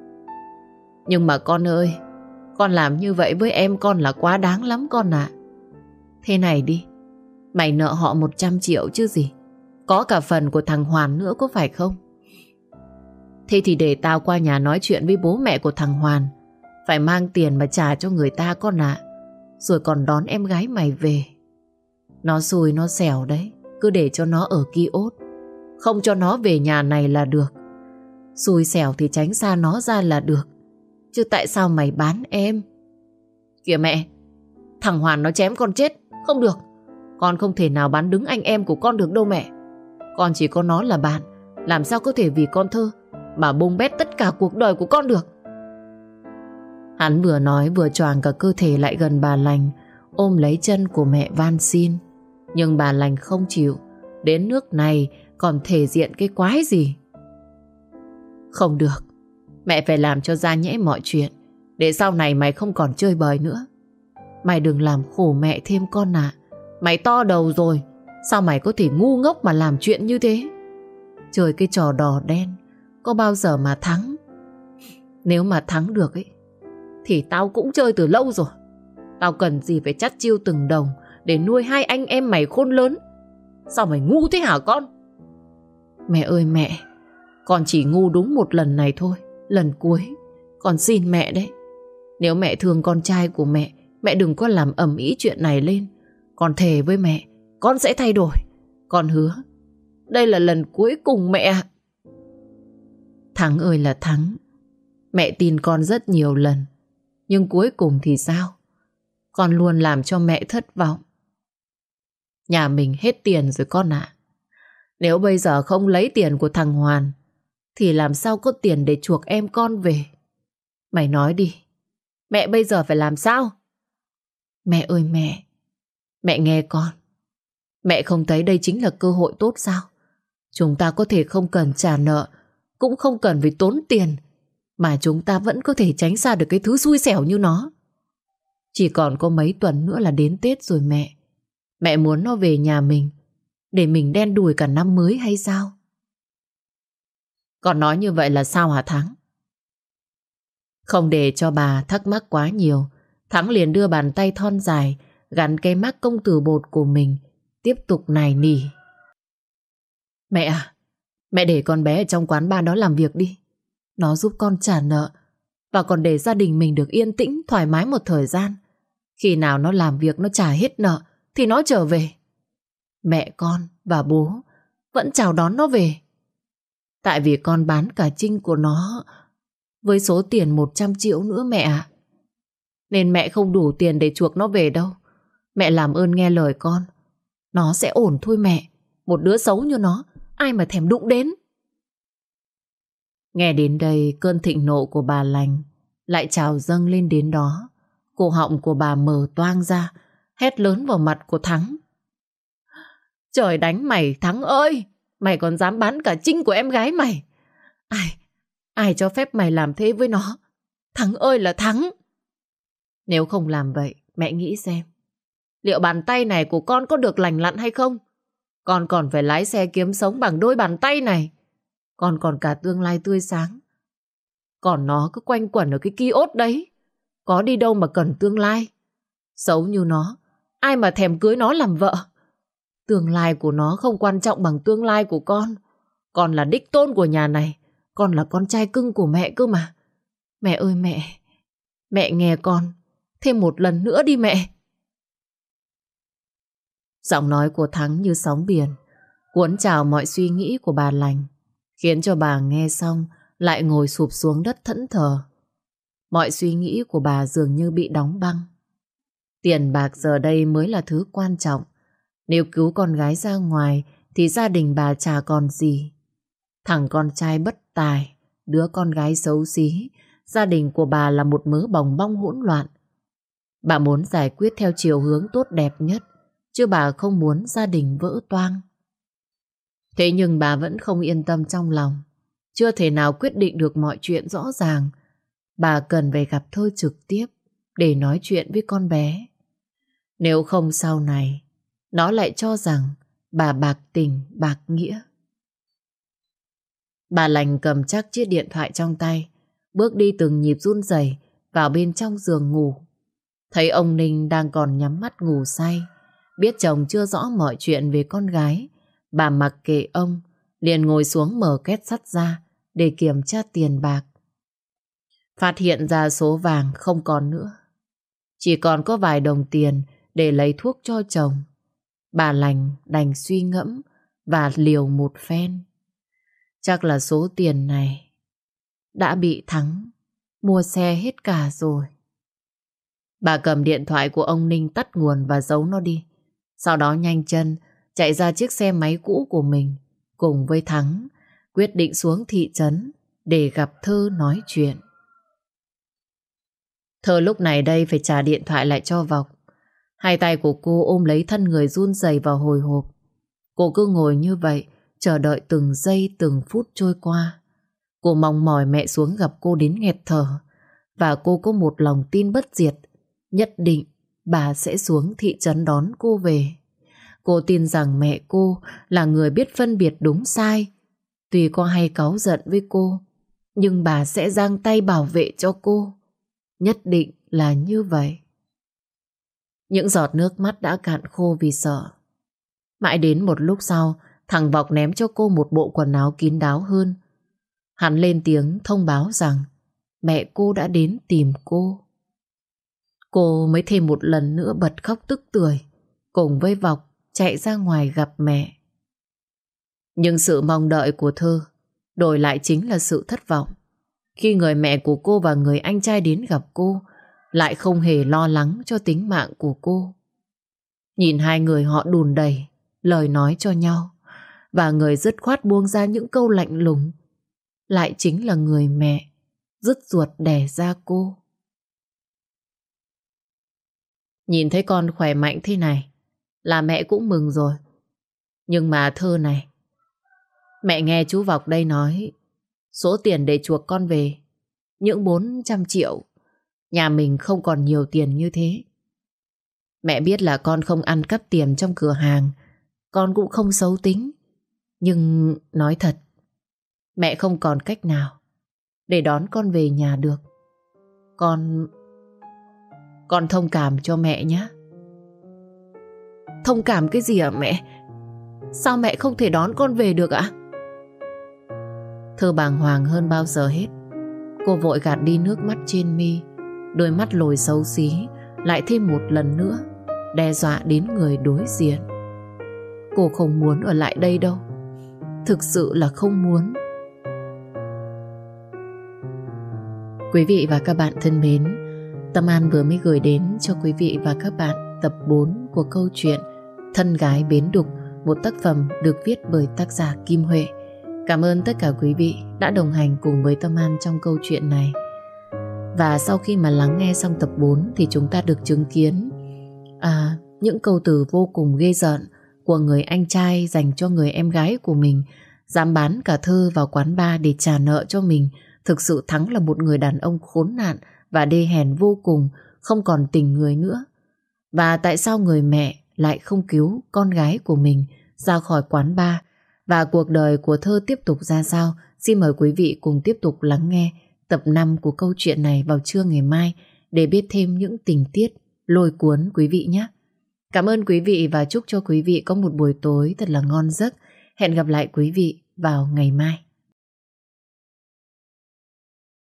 Nhưng mà con ơi, con làm như vậy với em con là quá đáng lắm con ạ. Thế này đi, mày nợ họ 100 triệu chứ gì. Có cả phần của thằng Hoàn nữa có phải không? Thế thì để tao qua nhà nói chuyện với bố mẹ của thằng Hoàn. Phải mang tiền mà trả cho người ta con ạ. Rồi còn đón em gái mày về. Nó xui nó xẻo đấy. Cứ để cho nó ở kiosk. ốt. Không cho nó về nhà này là được. Xui xẻo thì tránh xa nó ra là được. Chứ tại sao mày bán em? Kìa mẹ, thằng Hoàn nó chém con chết. Không được. Con không thể nào bán đứng anh em của con được đâu mẹ. Con chỉ có nó là bạn. Làm sao có thể vì con thơ mà bung bét tất cả cuộc đời của con được. Hắn vừa nói vừa choàng cả cơ thể lại gần bà lành, ôm lấy chân của mẹ van xin. Nhưng bà lành không chịu, đến nước này còn thể diện cái quái gì. Không được, mẹ phải làm cho ra nhẽ mọi chuyện, để sau này mày không còn chơi bời nữa. Mày đừng làm khổ mẹ thêm con ạ. Mày to đầu rồi, sao mày có thể ngu ngốc mà làm chuyện như thế? Chơi cái trò đỏ đen, có bao giờ mà thắng. Nếu mà thắng được ấy, thì tao cũng chơi từ lâu rồi. Tao cần gì phải chắt chiêu từng đồng để nuôi hai anh em mày khôn lớn. Sao mày ngu thế hả con? Mẹ ơi mẹ, con chỉ ngu đúng một lần này thôi, lần cuối. Con xin mẹ đấy. Nếu mẹ thương con trai của mẹ, mẹ đừng có làm ầm ĩ chuyện này lên. Con thề với mẹ, con sẽ thay đổi. Con hứa, đây là lần cuối cùng mẹ Thắng ơi là Thắng. Mẹ tin con rất nhiều lần. Nhưng cuối cùng thì sao? Con luôn làm cho mẹ thất vọng. Nhà mình hết tiền rồi con ạ. Nếu bây giờ không lấy tiền của thằng Hoàn, thì làm sao có tiền để chuộc em con về? Mày nói đi. Mẹ bây giờ phải làm sao? Mẹ ơi mẹ. Mẹ nghe con. Mẹ không thấy đây chính là cơ hội tốt sao? Chúng ta có thể không cần trả nợ, cũng không cần phải tốn tiền, mà chúng ta vẫn có thể tránh xa được cái thứ xui xẻo như nó. Chỉ còn có mấy tuần nữa là đến Tết rồi mẹ. Mẹ muốn nó về nhà mình để mình đen đùi cả năm mới hay sao? Còn nói như vậy là sao hả Thắng? Không để cho bà thắc mắc quá nhiều, Thắng liền đưa bàn tay thon dài gắn cái mắt công tử bột của mình tiếp tục nài nỉ. Mẹ à, Mẹ để con bé ở trong quán bar đó làm việc đi. Nó giúp con trả nợ và còn để gia đình mình được yên tĩnh, thoải mái một thời gian. Khi nào nó làm việc nó trả hết nợ thì nó trở về. Mẹ con và bố vẫn chào đón nó về. Tại vì con bán cả trinh của nó với số tiền 100 triệu nữa mẹ ạ. Nên mẹ không đủ tiền để chuộc nó về đâu. Mẹ làm ơn nghe lời con. Nó sẽ ổn thôi mẹ. Một đứa xấu như nó, Ai mà thèm đụng đến Nghe đến đây, cơn thịnh nộ của bà lành Lại trào dâng lên đến đó Cổ họng của bà mở toang ra, Hét lớn vào mặt của Thắng Trời đánh mày Thắng ơi Mày còn dám bán cả trinh của em gái mày Ai Ai cho phép mày làm thế với nó Thắng ơi là Thắng Nếu không làm vậy Mẹ nghĩ xem Liệu bàn tay này của con có được lành lặn hay không con còn phải lái xe kiếm sống bằng đôi bàn tay này. Con còn cả tương lai tươi sáng. Còn nó cứ quanh quẩn ở cái kiosk đấy. Có đi đâu mà cần tương lai. Xấu như nó, ai mà thèm cưới nó làm vợ. Tương lai của nó không quan trọng bằng tương lai của con. Con là đích tôn của nhà này. Con là con trai cưng của mẹ cơ mà. Mẹ ơi mẹ, mẹ nghe con. Thêm một lần nữa đi mẹ. Giọng nói của Thắng như sóng biển, cuốn trào mọi suy nghĩ của bà lành, khiến cho bà nghe xong lại ngồi sụp xuống đất thẫn thờ. Mọi suy nghĩ của bà dường như bị đóng băng. Tiền bạc giờ đây mới là thứ quan trọng. Nếu cứu con gái ra ngoài thì gia đình bà chả còn gì. Thằng con trai bất tài, đứa con gái xấu xí, gia đình của bà là một mớ bòng bong hỗn loạn. Bà muốn giải quyết theo chiều hướng tốt đẹp nhất chứ bà không muốn gia đình vỡ toang. Thế nhưng bà vẫn không yên tâm trong lòng, chưa thể nào quyết định được mọi chuyện rõ ràng. bà cần về gặp Thơ trực tiếp để nói chuyện với con bé. Nếu không sau này, nó lại cho rằng bà bạc tình, bạc nghĩa. Bà lành cầm chắc chiếc điện thoại trong tay, bước đi từng nhịp run rẩy vào bên trong giường ngủ. Thấy ông Ninh đang còn nhắm mắt ngủ say, biết chồng chưa rõ mọi chuyện về con gái, bà mặc kệ ông, liền ngồi xuống mở két sắt ra để kiểm tra tiền bạc. Phát hiện ra số vàng không còn nữa. Chỉ còn có vài đồng tiền để lấy thuốc cho chồng. Bà lành đành suy ngẫm và liều một phen. Chắc là số tiền này đã bị thắng, mua xe hết cả rồi. Bà cầm điện thoại của ông Ninh tắt nguồn và giấu nó đi. Sau đó nhanh chân chạy ra chiếc xe máy cũ của mình cùng với Thắng, quyết định xuống thị trấn để gặp Thơ nói chuyện. Thơ lúc này đây phải trả điện thoại lại cho Vọc. Hai tay của cô ôm lấy thân người run rẩy vào hồi hộp. Cô cứ ngồi như vậy, chờ đợi từng giây từng phút trôi qua. Cô mong mỏi mẹ xuống gặp cô đến nghẹt thở. Và cô có một lòng tin bất diệt. Nhất định bà sẽ xuống thị trấn đón cô về. Cô tin rằng mẹ cô là người biết phân biệt đúng sai. Tuy có hay cáu giận với cô, nhưng bà sẽ giang tay bảo vệ cho cô. Nhất định là như vậy. Những giọt nước mắt đã cạn khô vì sợ. Mãi đến một lúc sau, thằng Vọc ném cho cô một bộ quần áo kín đáo hơn. Hắn lên tiếng thông báo rằng mẹ cô đã đến tìm cô. Cô mới thêm một lần nữa bật khóc tức tưởi, cùng với Vọc chạy ra ngoài gặp mẹ. Nhưng sự mong đợi của Thơ đổi lại chính là sự thất vọng. Khi người mẹ của cô và người anh trai đến gặp cô lại không hề lo lắng cho tính mạng của cô. Nhìn hai người họ đùn đầy, lời nói cho nhau, và người dứt khoát buông ra những câu lạnh lùng, lại chính là người mẹ dứt ruột đẻ ra cô. Nhìn thấy con khỏe mạnh thế này, là mẹ cũng mừng rồi. Nhưng mà thơ này, mẹ nghe chú Vọc đây nói, số tiền để chuộc con về, những 400 triệu Nhà mình không còn nhiều tiền như thế. Mẹ biết là con không ăn cắp tiền trong cửa hàng, con cũng không xấu tính. Nhưng nói thật, mẹ không còn cách nào để đón con về nhà được. Con... Con thông cảm cho mẹ nhé. Thông cảm cái gì ạ mẹ? Sao mẹ không thể đón con về được ạ? Thơ bàng hoàng hơn bao giờ hết. Cô vội gạt đi nước mắt trên mi Đôi mắt lồi xấu xí, Lại thêm một lần nữa, Đe dọa đến người đối diện. Cô không muốn ở lại đây đâu. Thực sự là không muốn. Quý vị và các bạn thân mến, Tâm An vừa mới gửi đến cho quý vị và các bạn tập 4 của câu chuyện Thân gái bến đục, Một tác phẩm được viết bởi tác giả Kim Huệ. Cảm ơn tất cả quý vị đã đồng hành cùng với Tâm An trong câu chuyện này và sau khi mà lắng nghe xong tập 4 thì chúng ta được chứng kiến à, những câu từ vô cùng ghê giận của người anh trai dành cho người em gái của mình dám bán cả thơ vào quán bar để trả nợ cho mình. Thực sự Thắng là một người đàn ông khốn nạn và đê hèn vô cùng, không còn tình người nữa. Và tại sao người mẹ lại không cứu con gái của mình ra khỏi quán bar và cuộc đời của thơ tiếp tục ra sao? Xin mời quý vị cùng tiếp tục lắng nghe tập 5 của câu chuyện này vào trưa ngày mai để biết thêm những tình tiết lôi cuốn quý vị nhé. Cảm ơn quý vị và chúc cho quý vị có một buổi tối thật là ngon giấc. Hẹn gặp lại quý vị vào ngày mai.